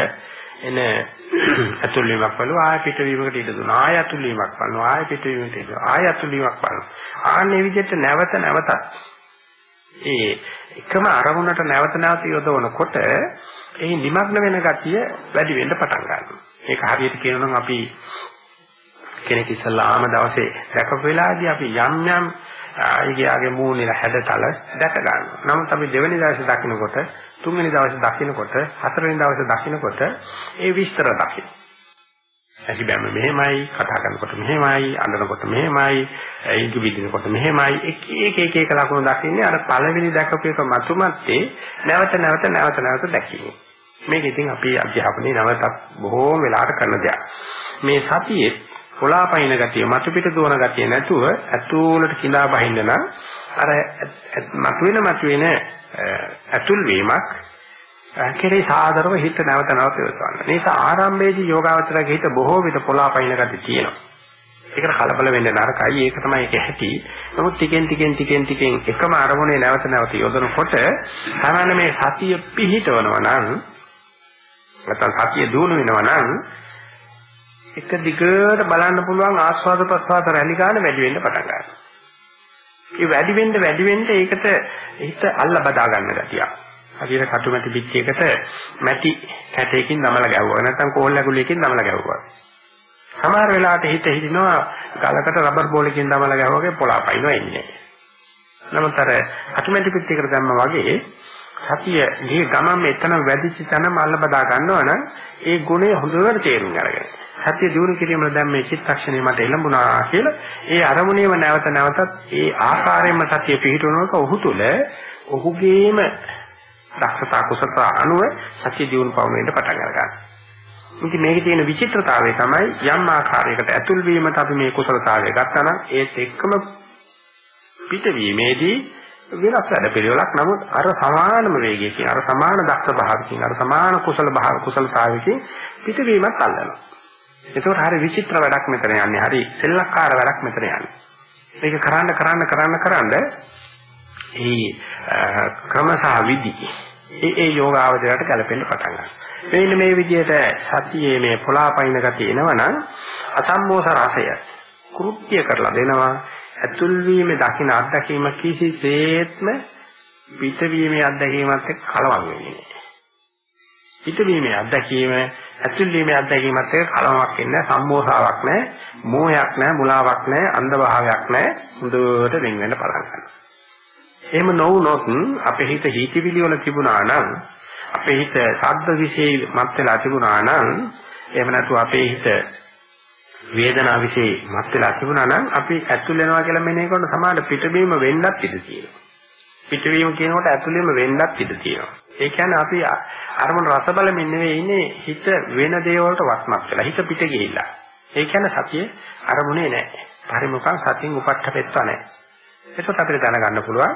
එන ඇතුල් වීමක් බලුවා ආය පිට වීමකට ඉඩ දුන්නා ආය ඇතුල් වීමක් බලනවා ආය පිට වීමකට ඉඩ ආය ඇතුල් වීමක් බලනවා ආන්නේ විදිහට නැවත නැවතත් ඒ එකම අරමුණට නැවත නැවත යොදවනකොට ඒ නිමග්න වෙන ගතිය වැඩි වෙන්න පටන් ගන්නවා. ඒක හරියට කියනනම් අපි කෙනෙක් ඉස්සලාම දවසේ දැකපු වෙලාවේදී අපි යම් යම් ආයිගේ මූණේ හැඩතල දැක ගන්නවා. නමුත් අපි දෙවෙනි දවසේ දකින්නකොට, තුන්වෙනි දවසේ දකින්නකොට, හතරවෙනි දවසේ දකින්නකොට ඒ විස්තර දකින්න. ඇහි බැම මෙහෙමයි, කතා කරනකොට මෙහෙමයි, අඬනකොට මෙහෙමයි, ඉඟි විදිනකොට මෙහෙමයි. එක එක එක එක ලකුණු දකින්නේ අර පළවෙනි දැකපු එක මතුමත්තේ නැවත නැවත නැවත නැවත දැකීම. මේක ඉතින් අපි අධ්‍යාපනයේ නැවතත් බොහෝ වෙලාවට කරන දෙයක්. මේ සතියේ කොලාපයින් ගතිය, මතු පිට දුවන ගතිය නැතුව ඇතුළට කිඳා බහින්න නම් අර මතුවෙන මතුවෙන ඇතුල් වීමක් කෙරේ සාදරව හිත නැවත නැවත යොදවන්න. මේක ආරම්භයේදී යෝගාවචරයේ හිත බොහෝ විට පොළාපයින් ගතිය තියෙනවා. ඒකට කලබල වෙන්න නරකයි. ඒක තමයි ඒක ඇති. නමුත් ටිකෙන් ටිකෙන් ටිකෙන් ටිකෙන් එකම අරමුණේ නැවත නැවත යොදනකොට තමයි මේ සතිය පිහිටවනවා නම් නැත්නම් සතිය දුණු වෙනවා නම් එක දිගට බලන්න පුළුවන් ආස්වාද ප්‍රසආත රැලි ගන්න වැඩි වෙන්න පටන් ගන්නවා. ඒ වැඩි වෙන්න වැඩි වෙන්න ඒකට හිත අල්ල බදා ගන්න ගතියක්. හරියට කටුමැටි පිටියකට මැටි කැටයකින් දමලා ගැහුවා. නැත්නම් කෝල් ඇගුලියකින් දමලා ගැහුවා. සමහර වෙලාවට හිත හිටිනවා ගලකට රබර් බෝලකින් දමලා ගැහුවාගේ පොළාපයින්ව එන්නේ. නමුත් අර අටුමැටි පිටියකට දැම්ම වගේ සතිය දී ගමන් මෙතන වැඩිච තැන මල්ල බදා ගන්නවා නම් ඒ ගුණය හොඳට තේරුම් අරගෙන සතිය දිනු කිරීමල දැන් මේ චිත්තක්ෂණය මට එළඹුණා කියලා ඒ අරමුණේම නැවත නැවතත් ඒ ආකාරයෙන්ම සතිය පිහිටවනකොට ඔහු තුල ඔහුගේම දක්ෂතා කුසලතා අනුව සතිය දිනු පවුන වෙන්න පටන් ගන්නවා. ඉතින් මේකේ තියෙන විචිත්‍රතාවය තමයි යම් ආකාරයකට ඇතුල් වීමට අපි මේ කුසලතාවය ගත්තා නම් ඒත් එක්කම පිටවීමේදී වෙනස් වැඩ පිළිවෙලක් නමුත් අර සමානම වේගයකින් අර සමාන දක්ෂ භාවකින් අර සමාන කුසල භාව කුසලතාවයකින් පිටවීමත් අල්ලනවා. ඒකෝට හරි විචිත්‍ර වැඩක් මෙතන යන්නේ. හරි සෙල්ලක්කාර වැඩක් මෙතන යන්නේ. මේක කරන්න කරන්න කරන්න කරන්න ඒ ක්‍රමසහ විදි ඒ ඒ යෝගාවචරයට ගැලපෙන්න පටන් ගන්නවා. මෙන්න මේ විදිහට සතියේ මේ පොලාපයින් ගතිය එනවනම් අසම්මෝස රසය කෘත්‍ය කරලා දෙනවා ඇතුල් වීමේ දකින්න අත්දැකීම කිසිසේත්ම පිටවීමේ අත්දැකීමත් එක්ක කලවම් වෙන්නේ නැහැ. පිටවීමේ අත්දැකීම ඇතුල් වීමේ අත්දැකීමත් එක්ක කලවමක් වෙන්නේ සම්මෝහාවක් නැහැ, මෝහයක් නැහැ, මුලාවක් නැහැ, අන්ධභාවයක් නැහැ. හොඳට වෙන් වෙන්න පටන් ගන්නවා. එහෙම නොවුනොත් අපේ හිත හීතිවිලි වල තිබුණා නම් අපේ හිත ශබ්ද විශේෂ මත් වෙලා තිබුණා නම් එහෙම නැතු අපේ හිත වේදනාව વિશે මත් වෙලා තිබුණා නම් අපි ඇතුල් වෙනවා කියලා මෙනෙහි කරන සමාන පිටවීම වෙන්නත් ඉඩ තියෙනවා. පිටවීම කියනකොට ඇතුළේම වෙන්නත් ඉඩ තියෙනවා. ඒ කියන්නේ අපි අරමුණ රස බලමින් නෙවෙයි ඉන්නේ හිත වෙන දේ වලට වස්මත් වෙලා හිත පිට ගිහිල්ලා. ඒ කියන්නේ සතිය අරමුණේ නැහැ. පරිමුඛං සතින් උපට්ඨපෙත්වා නැහැ. ඒකත් අපිට දැනගන්න පුළුවන්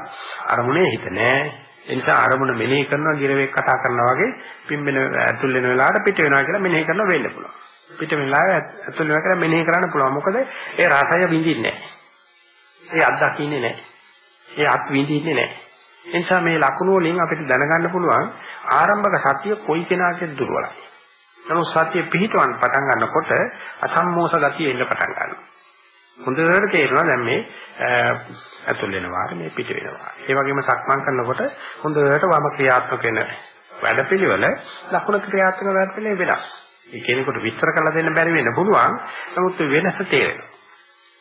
අරමුණේ හිත නැහැ. ඒ නිසා අරමුණ මෙනෙහි කරනවා ගිරවෙක් කතා කරනවා වගේ පිම්බෙන ඇතුල් වෙන වෙලාවට පිට වෙනවා කියලා මෙනෙහි කරනවා වෙන්න පුළුවන්. පිට වෙලාවේ ඇතුල් වෙනවා කියලා මෙනෙහි කරන්න පුළුවන්. මොකද ඒ රසය විඳින්නේ නැහැ. ඒ අත්දකින්නේ නැහැ. ඒ අත් විඳින්නේ නැහැ. එනිසා මේ ලකුණු වලින් අපිට දැනගන්න පුළුවන් ආරම්භක සතිය කොයි කෙනාකෙද දුර්වලයි. නමුත් සතිය පිහිටවන්න පටන් ගන්නකොට අසම්මෝස ගතිය එන්න පටන් ගන්නවා. හොඳට තේරෙනවා දැන් මේ ඇතුල් වෙනවා මේ පිට වෙනවා. ඒ වගේම සක්මන් කරනකොට හොඳට වම ක්‍රියාත්මක වෙන වැඩපිළිවෙල ලකුණු ක්‍රියාත්මක වැඩපිළිවෙල වෙනස්. ඒ කෙනෙකුට විස්තර කරලා දෙන්න බැරි වෙන්න පුළුවන්. නමුත් වෙනස තේරෙනවා.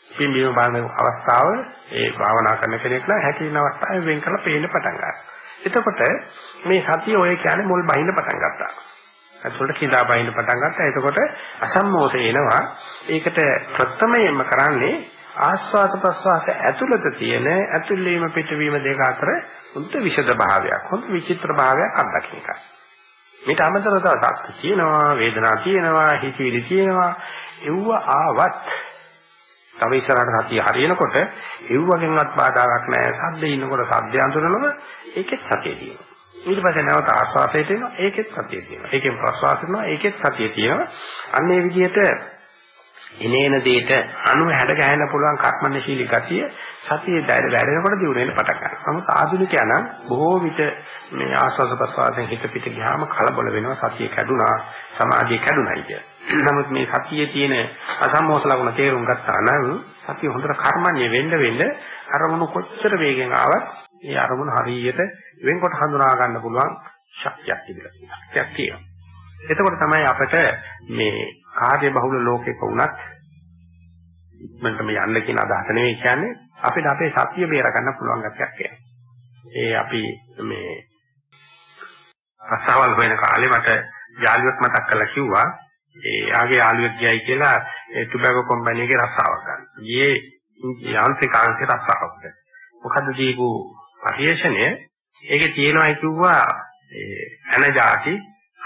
පිම්බීම බලන අවස්ථාව ඒ භාවනා කරන කෙනෙක් නම් හැකින අවස්ථාවේ වෙන් කරලා පේන්න පටන් ගන්නවා. එතකොට මේ සතිය ඔය කියන්නේ මුල් බහින්න පටන් ගත්තා. ඇතුළට කිඳා බහින්න පටන් ගත්තා. එතකොට අසම්මෝෂය එනවා. ඒකට ප්‍රථමයෙන්ම කරන්නේ ආස්වාද ප්‍රස්වාස ඇතුළත තියෙන ඇතුල් වීම පිටවීම දෙක අතර උන්ට විෂද භාවයක් හොඳ විචිත්‍ර භාවයක් අත්දකින්න එකයි. මේට අමතරව තව සත්‍ය තියෙනවා, වේදනා තියෙනවා, හිතවිලි තියෙනවා. ඒව ආවත් තව ඉස්සරහට සතිය හරියනකොට ඒව වගේවත් බාධාවක් නැහැ. සද්දේ ඉන්නකොට සද්ද අඳුරනම ඒකෙත් සතිය තියෙනවා. ඊට පස්සේ නැවත ආස්වාදයට එනවා ඒකෙත් සතිය තියෙනවා. ඒකෙන් ප්‍රස්වාස කරනවා ඒකෙත් සතිය තියෙනවා. අන්න ඒ විදිහට එනේන දෙයට අනු හැඩ ගැහෙන්න පුළුවන් කර්මණශීලී ගතිය සතියේ දැර වැඩෙනකොට දිනු වෙන පටන් ගන්නවා. නමුත් ආධුනිකයා නම් බොහෝ විට මේ ආස්වාද ප්‍රසවාසයෙන් හිත පිට ගියාම කලබල වෙනවා සතිය කැඩුනා සමාධිය කැඩුනායි කිය. නමුත් මේ සතියේ තියෙන අසම්මෝස ලකුණ තේරුම් ගත්තා නම් සතිය හොඳට කර්මන්නේ වෙන්න වෙන්න අරමුණු කොච්චර වේගෙන් ආවත් ඒ අරමුණු හරියට වෙන්කොට හඳුනා ගන්න පුළුවන් ශක්තියක් තිබිලා තියෙනවා. එතකොට තමයි අපිට මේ කාර්ය බහුල ලෝකයක වුණත් ඉක්මනට මේ යන්න කියන අදහස නෙවෙයි කියන්නේ අපිට අපේ සතිය බේර ගන්න පුළුවන් ගැටයක් කියන්නේ. ඒ අපි මේ අසවල් වෙන කාලේ මට යාළුවෙක් මතක් කරලා කිව්වා ඒ ආගේ යාළුවෙක් ගියයි කියලා ඒ ටොබැකෝ කම්පැනි එකේ රස්සාවක් ගන්න. ඊයේ යාන්ත්‍රික අංශේ රස්සාවක්. මොකද්ද දීපු පරිශ්‍රණය ඒකේ තියෙනවා කිව්වා ඒ ඇනජාති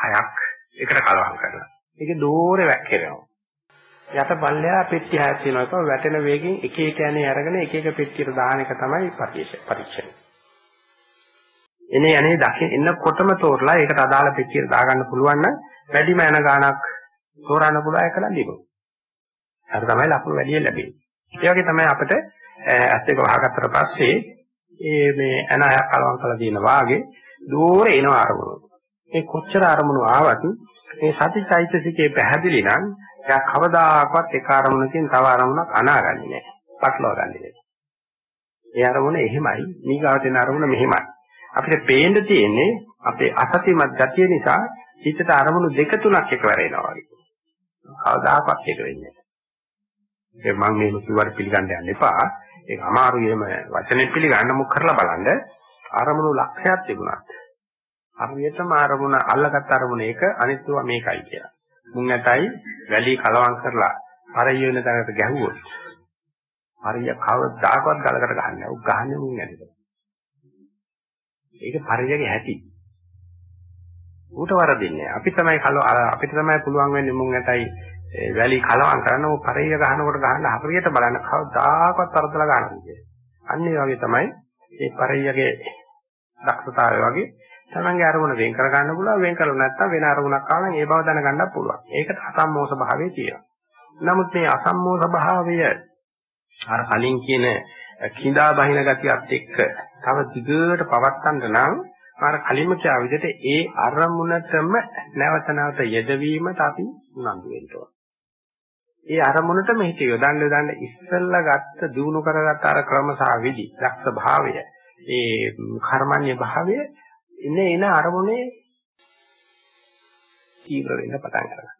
හයක් එකට කලවම් කරලා. ඒකේ දෝරේ වැක්කිරෙනවා. යට පල්ලෙහා පෙට්ටි හයක් තියෙනවා ඒක වැටෙන වේගෙන් එක එක යන්නේ අරගෙන එක එක පෙට්ටියට දාන එක තමයි පරීක්ෂණ. එනේ යන්නේ දකින් එන්නකොටම තෝරලා ඒකට අදාළ පෙට්ටියට දාගන්න පුළුවන් නම් වැඩිම යන ගාණක් තෝරන්න පුළුවන් එකලා ලියමු. හරි තමයි ලකුණු වැඩි ලැබෙන්නේ. ඒ වගේ තමයි අපිට ඇස් දෙක වහගත්තට පස්සේ ඒ මේ ඇන අය කලවම් කරලා දින වාගේ දూరే එන අරමුණු. ඒ කොච්චර අරමුණු ආවත් මේ සතිචෛතසිකේ පැහැදිලි නම් එයා කවදාකවත් එක අරමුණකින් තව අරමුණක් අනාගන්නේ නැහැ. පටලවා ගන්නෙ නැහැ. ඒ අරමුණ එහෙමයි, ඊගාවට එන අරමුණ මෙහෙමයි. අපිට පේන්න තියෙන්නේ අපේ අසතිමත් ගතිය නිසා හිතට අරමුණු දෙක තුනක් එකවර එනවා වගේ. කවදාකවත් ඒක වෙන්නේ නැහැ. ඒ මම මේ කිව්වට පිළිගන්න යන්න එපා. ඒක අමාරුයි එහෙම වචනේ පිළිගන්න මුක් කරලා බලන්න අරමුණු ලක්ෂයක් තිබුණත් හරියටම අරමුණ අල්ලගත් අරමුණ එක අනිත්වා මේකයි කියලා. මුං ඇතයි වැලි කලවම් කරලා හරිය වෙන තැනකට ගැහුවොත් හරිය කවදාකවත් ගලකට ගහන්නේ නැහැ. උක් ගහන්නේ මුං ඇතිද. ඒක පරියගේ හැටි. ඌට වරදින්නේ. අපි තමයි කල අපිට තමයි පුළුවන් වෙන්නේ මුං ඇතයි වැලි කලවම් කරන්න ඕ පරිය ගහනකොට ගහන්න හරියට බලන්න කවදාකවත් තරතලා ගන්නවා. අන්න ඒ වගේ තමයි මේ පරියගේ දක්ෂතාවය වගේ තමන්ගේ අරමුණ වෙන් කර ගන්න පුළුවන් වෙන් කළොත් නැත්නම් වෙන අරමුණක් ආවම ඒ බව දැනගන්නත් පුළුවන්. ඒකට අසම්මෝස භාවය තියෙනවා. නමුත් මේ අසම්මෝස භාවය අර කලින් කියන කිඳා බහින ගතියත් එක්ක තව දිගට පවත්තන්න නම් අර කලින්ම කියා විදිහට ඒ අරමුණටම නැවත නැවත යෙදවීමට අපි උනන්දු වෙන්න ඕන. ඒ අරමුණටම හිත යොදන්න යොදන්න ඉස්සෙල්ලා ගත්ත දිනු කරගත්ත අර ක්‍රම සහ විදි දක්ෂ භාවය ඒ කර්මන්‍ය භාවය ඉන්නේ එන අරමුණේ තීව්‍ර වෙන්න පටන් ගන්නවා.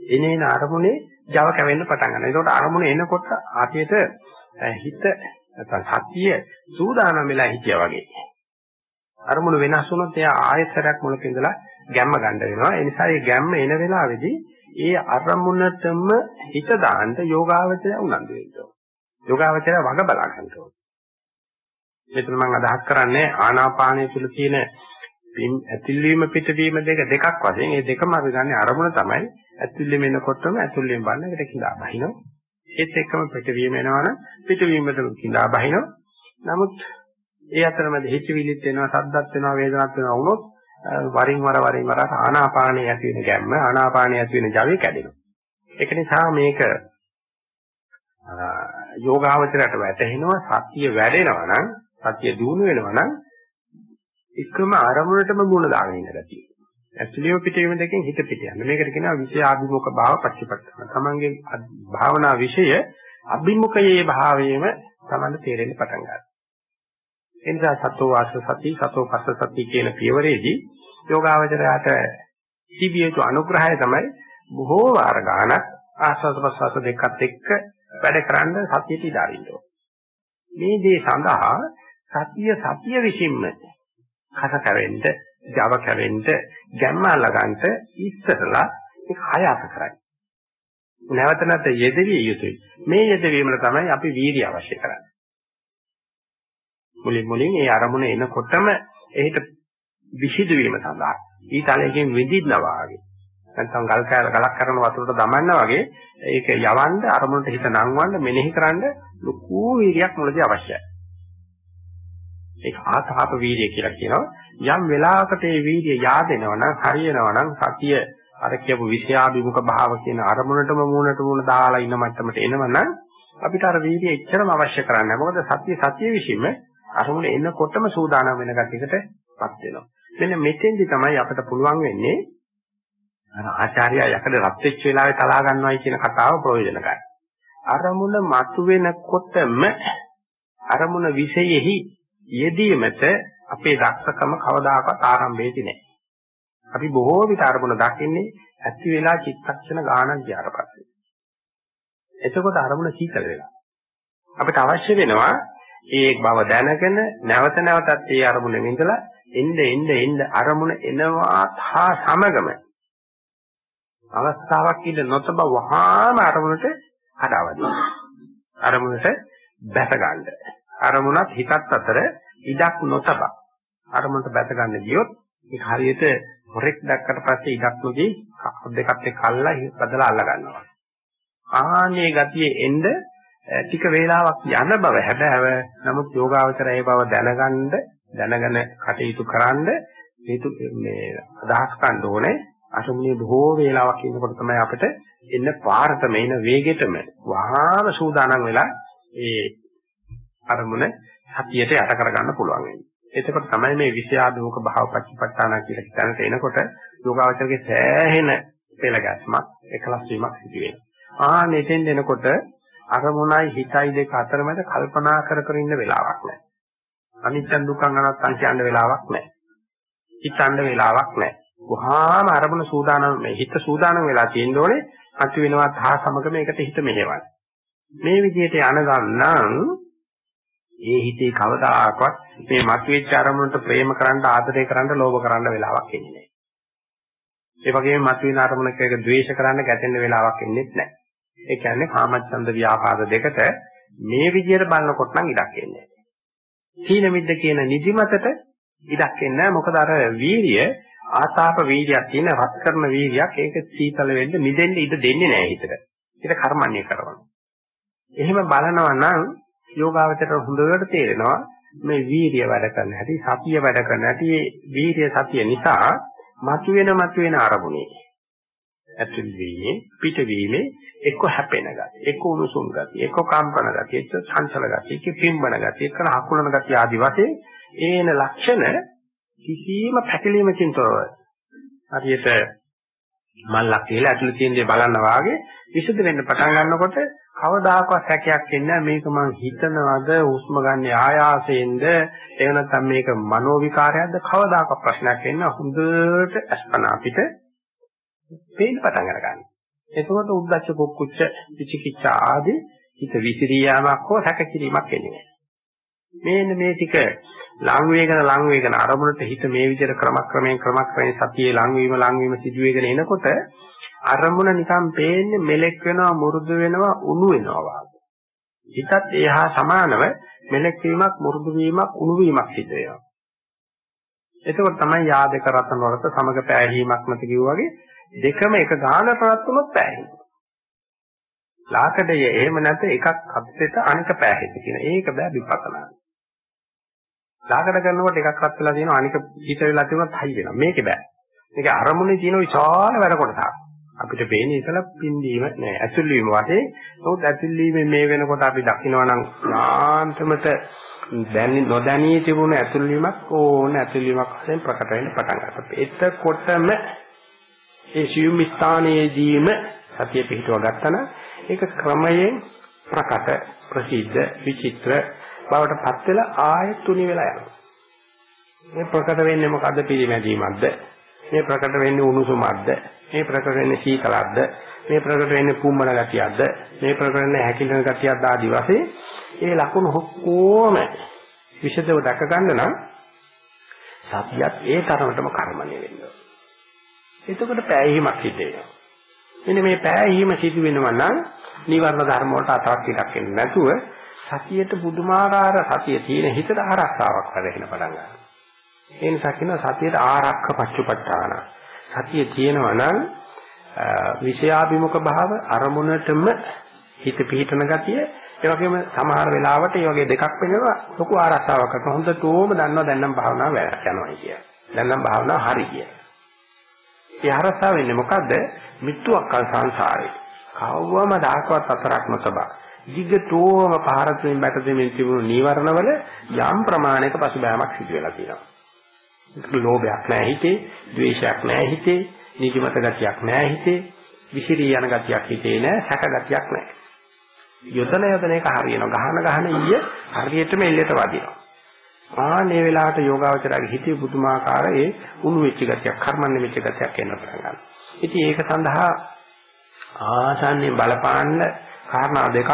එනේන අරමුණේ Java කැවෙන්න පටන් ගන්නවා. ඒකට අරමුණ එනකොට ආපියට හිත නැත්නම් සතිය සූදානම් වෙලා හිටියා වගේ. අරමුණ වෙනස් වුණොත් එයා ආයතරයක් මුලක ඉඳලා ගැම්ම ගන්න වෙනවා. ඒ නිසා මේ ගැම්ම එන වෙලාවේදී ඒ අරමුණටම හිත දාන්න යෝගාවචරය උනන්දු වෙන්න ඕන. යෝගාවචරය වග බලා ගන්න ඕන. මෙතන මම අදහස් කරන්නේ ආනාපානය තුල තියෙන ඇතුල්වීම පිටවීම දෙක දෙකක් වශයෙන් මේ දෙකම අපි ගන්න අරමුණ තමයි. ඇතුල්වීම එනකොටම ඇතුල්වීම බලන එකට කිඳා බහිනවා. ඒත් එක්කම පිටවීම එනවනම් පිටවීමට කිඳා බහිනවා. නමුත් ඒ අතරමැද හිතවිලිත් වෙනවා සද්දත් වෙනවා වේදනත් වෙනවා වුණොත් වරින් වර වරින් වර ආනාපානයේ ඇති වෙන ගැම්ම ආනාපානයේ ඇති වෙන ජවය කැඩෙනවා. ඒක නිසා මේක යෝගාවචරයට වැටෙනවා සතිය වැඩෙනවා නම් සතිය දිනු වෙනවා නම් එකම අරමුණටම මුණ දාගෙන ඉන්න ගැතියි. ඇක්චුලිව පිටවීම දෙකෙන් හිත පිට යනවා. මේකට කියනවා විෂය අභිමුඛ භාව පච්චපත්තන. තමන්ගේ භාවනා විෂය අභිමුඛයේ භාවයේම තමන්ට තේරෙන්න පටන් ගන්නවා. එනිසා සතෝ වාස සති සතෝ පස්ස සති කියන පියවරේදී යෝගාවචරයට තිබිය යුතු අනුග්‍රහය තමයි බොහෝ වාර ගානක් ආස්වාද ප්‍රසවාස දෙකත් එක්ක වැඩ කරන්න සතියට ඉඩාරින්න මේ දේ සඳහා සතිය සතිය විසින්ම කස කැවෙන්න, Java කැවෙන්න, ගැම්ම අල්ලගන්න ඉස්සරලා ඒක හයාස කරයි. නැවත නැවත යෙදවිය යුතුයි. මේ යෙදවීමල තමයි අපි වීර්ය අවශ්‍ය කරන්නේ. මුලින් මුලින් ඒ අරමුණ එනකොටම එහිට විසිදු වීම සඳහා ඊතලයෙන් විඳින්නවා වගේ නැත්නම් ගල් කෑල්ල ගලක් කරන වතුරට දමන්නා වගේ ඒක යවන්න අරමුණට හිත නංවන්න මෙනෙහි කරන්න ලොකු වීර්යයක් මුලදී අවශ්‍යයි. ඒක ආතාප වීර්ය කියලා කියනවා. යම් වෙලාවකට ඒ වීර්ය yaadෙනවා නම් හරියනවා නම් සතිය අර කියපු විෂයාභිමුඛ භාව කියන අරමුණටම මූණට මූණ දාලා ඉන්න මට්ටමට එනවනම් අපිට අර වීර්ය එච්චරම අවශ්‍ය කරන්නේ මොකද සතිය සතිය විසින්ම අරමුණ එනකොටම සූදානම් වෙන ගතියකටපත් වෙනවා. මෙන්න මෙතෙන්දි තමයි අපිට පුළුවන් වෙන්නේ අර ආචාර්යයා යකඩ රත් වෙච්ච වෙලාවේ තලා ගන්නවයි කියන කතාව ප්‍රයෝජන ගන්න. අරමුණ මතුවෙනකොටම අරමුණ විශේෂෙහි යෙදීමට අපේ දක්ෂකම කවදාකවත් ආරම්භයේදී නැහැ. අපි බොහෝ විට අරමුණ දකින්නේ ඇති වෙලා චිත්තක්ෂණ ගානක් ගියාට පස්සේ. එතකොට අරමුණ සීතල වෙනවා. අපිට අවශ්‍ය වෙනවා ඒ බව දැනගෙන නැවත නැවතත් ඒ අරමුණ විඳලා එන්න එන්න එන්න අරමුණ එනවා හා සමගම අවස්ථාවක් ඉඳ නොතබ වහාම අරමුණට හඩවදින. අරමුණට බැස ගන්න. අරමුණත් හිතත් අතර ඉඩක් නොතබා අරමුණට බැස ගන්න ගියොත් ඒක හරියට හොරෙක් දැක්කට පස්සේ ඉඩක් නොදී දෙකත් එක්ක අල්ලලා බදලා අල්ල ගන්නවා. ආන්නේ ගතියේ එන්න ටික වේලාවක් යන බව හැබෑව නමුත් යෝගාවචරය බව දැනගන්න දැනගෙන කටයුතු කරන්න හේතු මේ අදහස් ගන්න ඕනේ අසමුනේ බොහෝ වේලාවක් ඉන්නකොට තමයි අපිට එන්න පාරටම එන වේගෙටම වහාම සූදානම් වෙලා ඒ අරමුණ සතියට යට කරගන්න පුළුවන් වෙන්නේ. එතකොට තමයි මේ විෂයාදෝක භාව පච්චපට්ඨාන කියලා කියනට එනකොට යෝගාවචරයේ සෑහෙන පෙළ ගැස්මක් එකලස් වීමක් සිදු වෙනවා. ආ මෙතෙන් එනකොට අරමුණයි හිතයි දෙක අතරමැද කල්පනා කර කර ඉන්න වෙලාවක් නැහැ. අනිත්‍ය දුක්ඛ අනාත්ම කියන වෙලාවක් නැහැ. හිතන්න වෙලාවක් නැහැ. වහාම අරමුණ සූදානම් මේ හිත සූදානම් වෙලා තියෙන්න ඕනේ අතු වෙනවත් හා සමග මේකට හිත මෙහෙවන්න. මේ විදිහට යන ගමන් ඒ හිතේ කවදාකවත් මේ මතුවෙච්ච අරමුණට ප්‍රේම කරන්න ආදරය කරන්න ලෝභ කරන්න වෙලාවක් එන්නේ නැහැ. ඒ වගේම මතුවෙන අරමුණක එක ද්වේෂ කරන්න ගැටෙන්න වෙලාවක් එන්නේ නැහැ. ඒ කියන්නේ කාමච්ඡන්ද ව්‍යාපාද දෙකට මේ විදිහට බලනකොට නම් ඉඩක් එන්නේ නැහැ. සීන මිද්ද කියන නිදිමතට ඉඩක් එන්නේ නැහැ. මොකද අර වීර්ය ආතාප වීර්යයක් තියෙන රත් කරන වීර්යයක් ඒක සීතල වෙන්න මිදෙන්න ඉඩ දෙන්නේ නැහැ හිතට. ඒක කර්මන්නේ කරනවා. එහෙම බලනවා නම් යෝගාවචරයට හොඳට තේරෙනවා මේ වීර්ය වැඩ කරන හැටි, සතිය වැඩ කරන හැටි, වීර්ය සතිය නිසා මතුවෙන මතුවෙන අරමුණේ ඇතුල් වීමේ පිට වීමේ එක්ක හැපෙන ගතිය, එක්ක උණුසුම් ගතිය, එක්ක කම්පන ගතිය, එක්ක චංචල ගතිය, එක්ක පිම්බන ගතිය, එක්ක හකුලන ගතිය ආදි වශයෙන් ඒන ලක්ෂණ කිසිම පැකිලීමකින් තොරව හරියට මල්ලක් කියලා ඇතුළේ තියෙන දේ බලන්න වාගේ විසුද්ධ වෙන්න පටන් ගන්නකොට කවදාකවත් හැකයක් එන්නේ මේක මං හිතනවද හුස්ම ගන්න ආයාසයෙන්ද එහෙම නැත්නම් මේක මනෝ විකාරයක්ද කවදාකවත් ප්‍රශ්නයක් එන්නේ හොඳට අස්පන අපිට පේන්න පටන් අරගන්න. එතකොට උද්දච්ච කුක්කුච්ච විචිකිච්ඡා ආදී හිත විසිරී යාමක් හෝ හැකකිරීමක් එන්නේ නැහැ. මේන්න මේ ටික ලං වේගන ලං වේගන අරමුණට හිත මේ විදිහට ක්‍රමක්‍රමයෙන් ක්‍රමක්‍රමයෙන් සතියේ ලං වීම ලං වීම සිදු වෙගෙන එනකොට අරමුණ නිකන් පේන්නේ මෙලෙක් වෙනවා මුරුදු වෙනවා උණු වෙනවා වගේ. හිතත් එහා සමානව මෙලෙක් වීමක් මුරුදු වීමක් උණු වීමක් සිදු වෙනවා. එතකොට තමයි යාදක රතන වලට සමග පෑහීමක් නැති කිව්වා වගේ දෙකම එක ගාන පවත්වනොත් පෑහෙනවා. ලාකඩය එහෙම නැත එකක් හත්ෙට අනික පෑහෙන්න කියන. ඒක බෑ විපස්සනා. ලාකඩ කරනකොට එකක් හත් වෙලා තියෙනවා අනික පිට වෙලා තිබුණත් හයි වෙනවා. මේකේ බෑ. මේක අරමුණේ තියෙන විශාල වැඩ කොටසක්. අපිට පේන්නේ ඉතල පින්දීම නෑ ඇතුල් වීම වශයෙන් නමුත් ඇතුල් වීමෙන් මේ වෙනකොට අපි දකිනවා නම් යාන්ත්‍රමත දැනි නොදැනී තිබුණ ඇතුල් වීමක් ඕන ඇතුල් වීමක් වශයෙන් ප්‍රකට වෙන්න පටන් ගන්නවා එතකොටම ඒ සියුම් ස්ථානයේදීම සතිය පිහිටව ගත්තන ඒක ක්‍රමයෙන් ප්‍රකට ප්‍රසිද්ධ විචිත්‍ර බවට පත් වෙලා ආයෙත් තුනි වෙලා යනවා. මේ ප්‍රකට වෙන්නේ මොකද්ද පිළිමැදීමක්ද? මේ ප්‍රකට වෙන්නේ උණුසුමක්ද? මේ ප්‍රකට වෙන්නේ සීතලක්ද? මේ ප්‍රකට වෙන්නේ කුම්මන ගතියක්ද? මේ ප්‍රකට වෙන්නේ හැකිලන ගතියක්ද ආදි වශයෙන් ඒ ලක්ෂණ ඔක්කොම විෂදව දැක ගන්න නම් සතියත් ඒ තරමටම කර්මණය වෙන්න එතකොට පෑහීමක් සිද්ධ වෙනවා මෙන්න මේ පෑහීම සිදු වෙනවා නම් නිවර්ණ ධර්ම වලට අතක් ටිකක් එන්නේ නැතුව සතියට පුදුමාකාර සතිය තියෙන හිතට ආරක්ෂාවක් වැඩෙන්න පටන් ගන්නවා ඒ නිසා කියන සතියට ආරක්ෂක පච්චුපට්ඨාන. සතිය තියෙනවා නම් විෂයාභිමුඛ භාව අරමුණටම හිත පිහිටන ගතිය ඒ වගේම සමහර වෙලාවට ඒ වගේ දෙකක් වෙනවා ලොකු ආරක්ෂාවක් කරන හොඳටම දන්නවා දැන් නම් භාවනාව වැඩ යනවා කිය. දැන් නම් භාවනාව හරි කිය. ඒ ආරක්ෂාව වෙන්නේ මොකද්ද? මිත්‍යාකල් සංසාරේ. කවවම දායකවත් අතරක් නොතබා. දිගටම පහරතුමින් බැටදෙමින් තිබුණු නීවරණවල යම් ප්‍රමාණයක පසුබෑමක් සිදු වෙලා තියෙනවා. ලෝභයක් නැහැ හිතේ, ද්වේෂයක් නැහැ හිතේ, නිදිමත ගතියක් නැහැ හිතේ, විසිරී යන ගතියක් හිතේ නැහැ, සැක ගතියක් නැහැ. යොතන යොතන එක හරියනවා. ගහන ගහන ඊය හරියටම එල්ලයට වදිනවා. ආනේ වෙලාවට යෝගාවචරයේ හිතේ පුදුමාකාර ඒ උණු වෙච්ච ගතියක්, කර්මන්නේ වෙච්ච ගතියක් එන්න පටන් ගන්නවා. ඉතින් ඒක සඳහා ආසන්නේ බලපාන්න කාරණා දෙකක්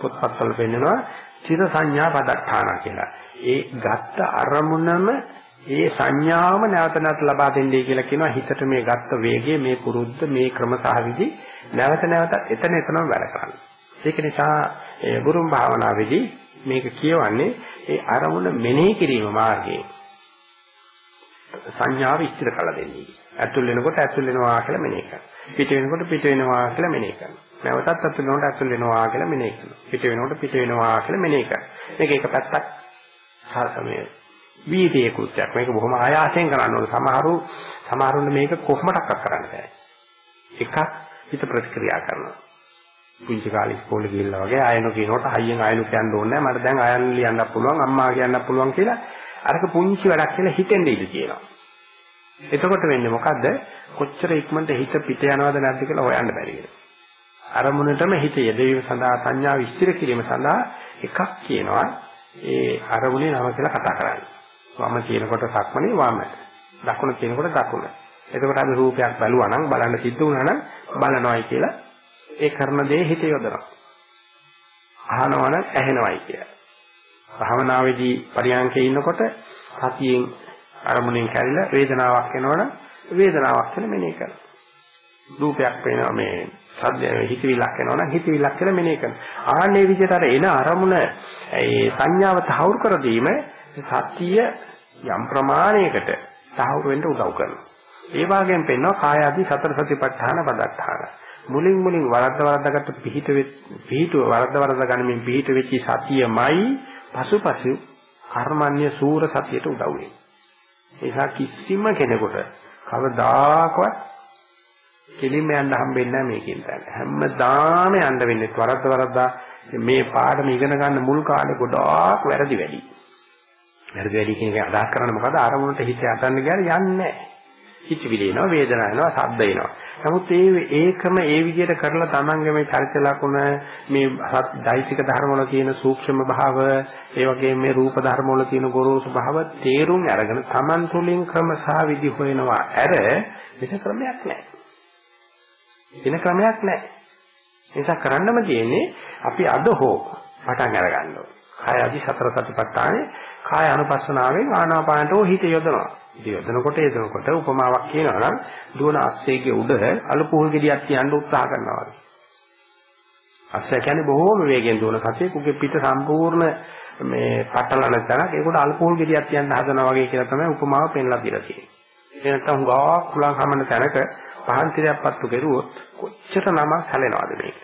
පොත්පත්වල පෙන්නනවා. චිර සංඥා පදත්තාන කියලා. ඒ ගත්ත අරමුණම ඒ සංඥාවම නැවත නැවත ලබා දෙන්නේ කියලා කියනවා හිතට මේ ගත්ත වේගය මේ පුරුද්ද මේ ක්‍රම සහ විදි නැවත නැවත එතන එතනම වැඩ කරනවා. ඒක නිසා ඒ ගුරුම් භාවනාවේදී මේක කියවන්නේ ඒ අරමුණ මෙනෙහි කිරීම මාර්ගයේ සංඥාව ඉස්තර කළ දෙන්නේ. ඇතුල් වෙනකොට ඇතුල් වෙනවා කියලා මෙනෙහි කරනවා. පිට වෙනකොට පිට වෙනවා කියලා මෙනෙහි කරනවා. නැවතත් ඇතුල් වෙනකොට ඇතුල් වෙනවා කියලා මෙනෙහි කරනවා. පිට වෙනකොට පිට වෙනවා කියලා මෙනෙහි කරනවා. මේක එක පැත්තක් සාසමයේ වීර්යයේ කෘත්‍යයක්. මේක බොහොම ආයාසයෙන් කරන්න ඕන. සමහරු සමහරුන් මේක කොහොමඩක්වත් කරන්න බෑ. එකක් හිත ප්‍රතික්‍රියා කරනවා. පුංචි කාලේ ඉස්කෝලේ ගිහිල්ලා වගේ ආයන කියනකොට හයියෙන් ආයන කියන්න ඕනේ නැහැ. මට දැන් ආයන ලියන්නත් පුළුවන්, අම්මා කියන්නත් පුළුවන් කියලා අරක පුංචි වැඩක් කියලා හිතෙන්න ඉඩ තියෙනවා. එතකොට වෙන්නේ මොකද්ද? කොච්චර ඉක්මනට හිත පිට යනවද නැද්ද කියලා හොයන්න බැරි වෙනවා. අරමුණටම හිත යෙදවීම සඳහා සංඥා විස්තර කිරීම සඳහා එකක් කියනවා ඒ අරමුණේ නම කියලා කතා කරන්නේ. වම කියනකොට සක්මනේ වම. දකුණ කියනකොට දකුණ. එතකොට අපි රූපයක් බැලුවා නම් බලන්න සිද්ධ වුණා නම් බලනවායි කියලා ඒ කරන දේ හිත යොදනවා. අහනවනම් ඇහෙනවයි කියලා. භාවනාවේදී පරියන්කේ ඉන්නකොට සතියෙන් අරමුණෙන් කැරිලා වේදනාවක් එනවනම් වේදනාවක් කියලා මෙනෙහි කරනවා. රූපයක් පේනවා මේ සද්ද හිතවිල්ලක් එනවනම් හිතවිල්ලක් කියලා මෙනෙහි කරනවා. ආන්නේ විදිහට අර එන අරමුණ ඒ සංඥාව තහවුරු කර දීම සතිය යම් ප්‍රමාණයකට තහවුරු වෙන්න උදව් කරනවා. ඒ වගේම පෙන්වනවා කාය ආදී සතර සතිපට්ඨාන පදත්තාන. මුලින් මුලින් වරද්ද වරද්දාගත්ත පිහිට පිහිටුව වරද්ද වරද්දා ගනිමින් පිහිට වෙච්ච සතියමයි පසුපසු කර්මන්‍ය සූර සතියට උදව් වෙන්නේ. ඒසා කිසිම කෙනෙකුට කවදාකවත් කෙලින්ම යන්න හම්බෙන්නේ නැහැ මේකෙන් තමයි. හැමදාම යන්න වෙන්නේ වරද්ද වරද්දා මේ පාඩම ඉගෙන ගන්න මුල් කාලේ ගොඩාක් වැරදි වැඩි. වැරදි වැඩි කියන එක අදහස් කරන්නේ මොකද? අරමුණට හිත යටන්න ගියාම යන්නේ නැහැ. හිතවිලි එනවා, වේදනාව එනවා, ශබ්ද එනවා. නමුත් ඒ ඒකම ඒ විදිහට කරලා තමන්ගේ මේ චරිත ලක්ෂණ මේ දෛතික ධර්ම වල තියෙන සූක්ෂම භාව, ඒ වගේම මේ රූප ධර්ම වල තියෙන ගොරෝසු භාව තේරුම් අරගෙන තමන් තුළින් ක්‍රම සහ විදි හොයනවා. ඇර වෙන ක්‍රමයක් නැහැ. වෙන ක්‍රමයක් නැහැ. නිසා කරන්නම තියෙන්නේ අපි අද හෝ පටන් අරගන්න ඕනේ. කාය අධි සතර සතිපට්ඨානේ කාය අනුපස්සනාවෙන් ආනාපානට හිත යොදනවා. ඉතින් යොදනකොට යොදනකොට උපමාවක් කියනවා නම් දුවන අස්සේගේ උඩ අලු පුහුල් ගෙඩියක් තියන්න උත්සාහ කරනවා වගේ. අස්සය කියන්නේ බොහෝම වේගෙන් දුවන සතෙක් උගේ පිට සම්පූර්ණ මේ පටලන තැනක් ඒකට අලු පුහුල් ගෙඩියක් තියන්න හදනවා වගේ කියලා තමයි උපමාව පෙන්ලා දීලා තියෙන්නේ. ඒ නැත්තම් ගා කුලං හමන තැනක පහන් තිරයක් පත්තු කෙරුවොත් කොච්චර නමක් හැලෙනවද මේක?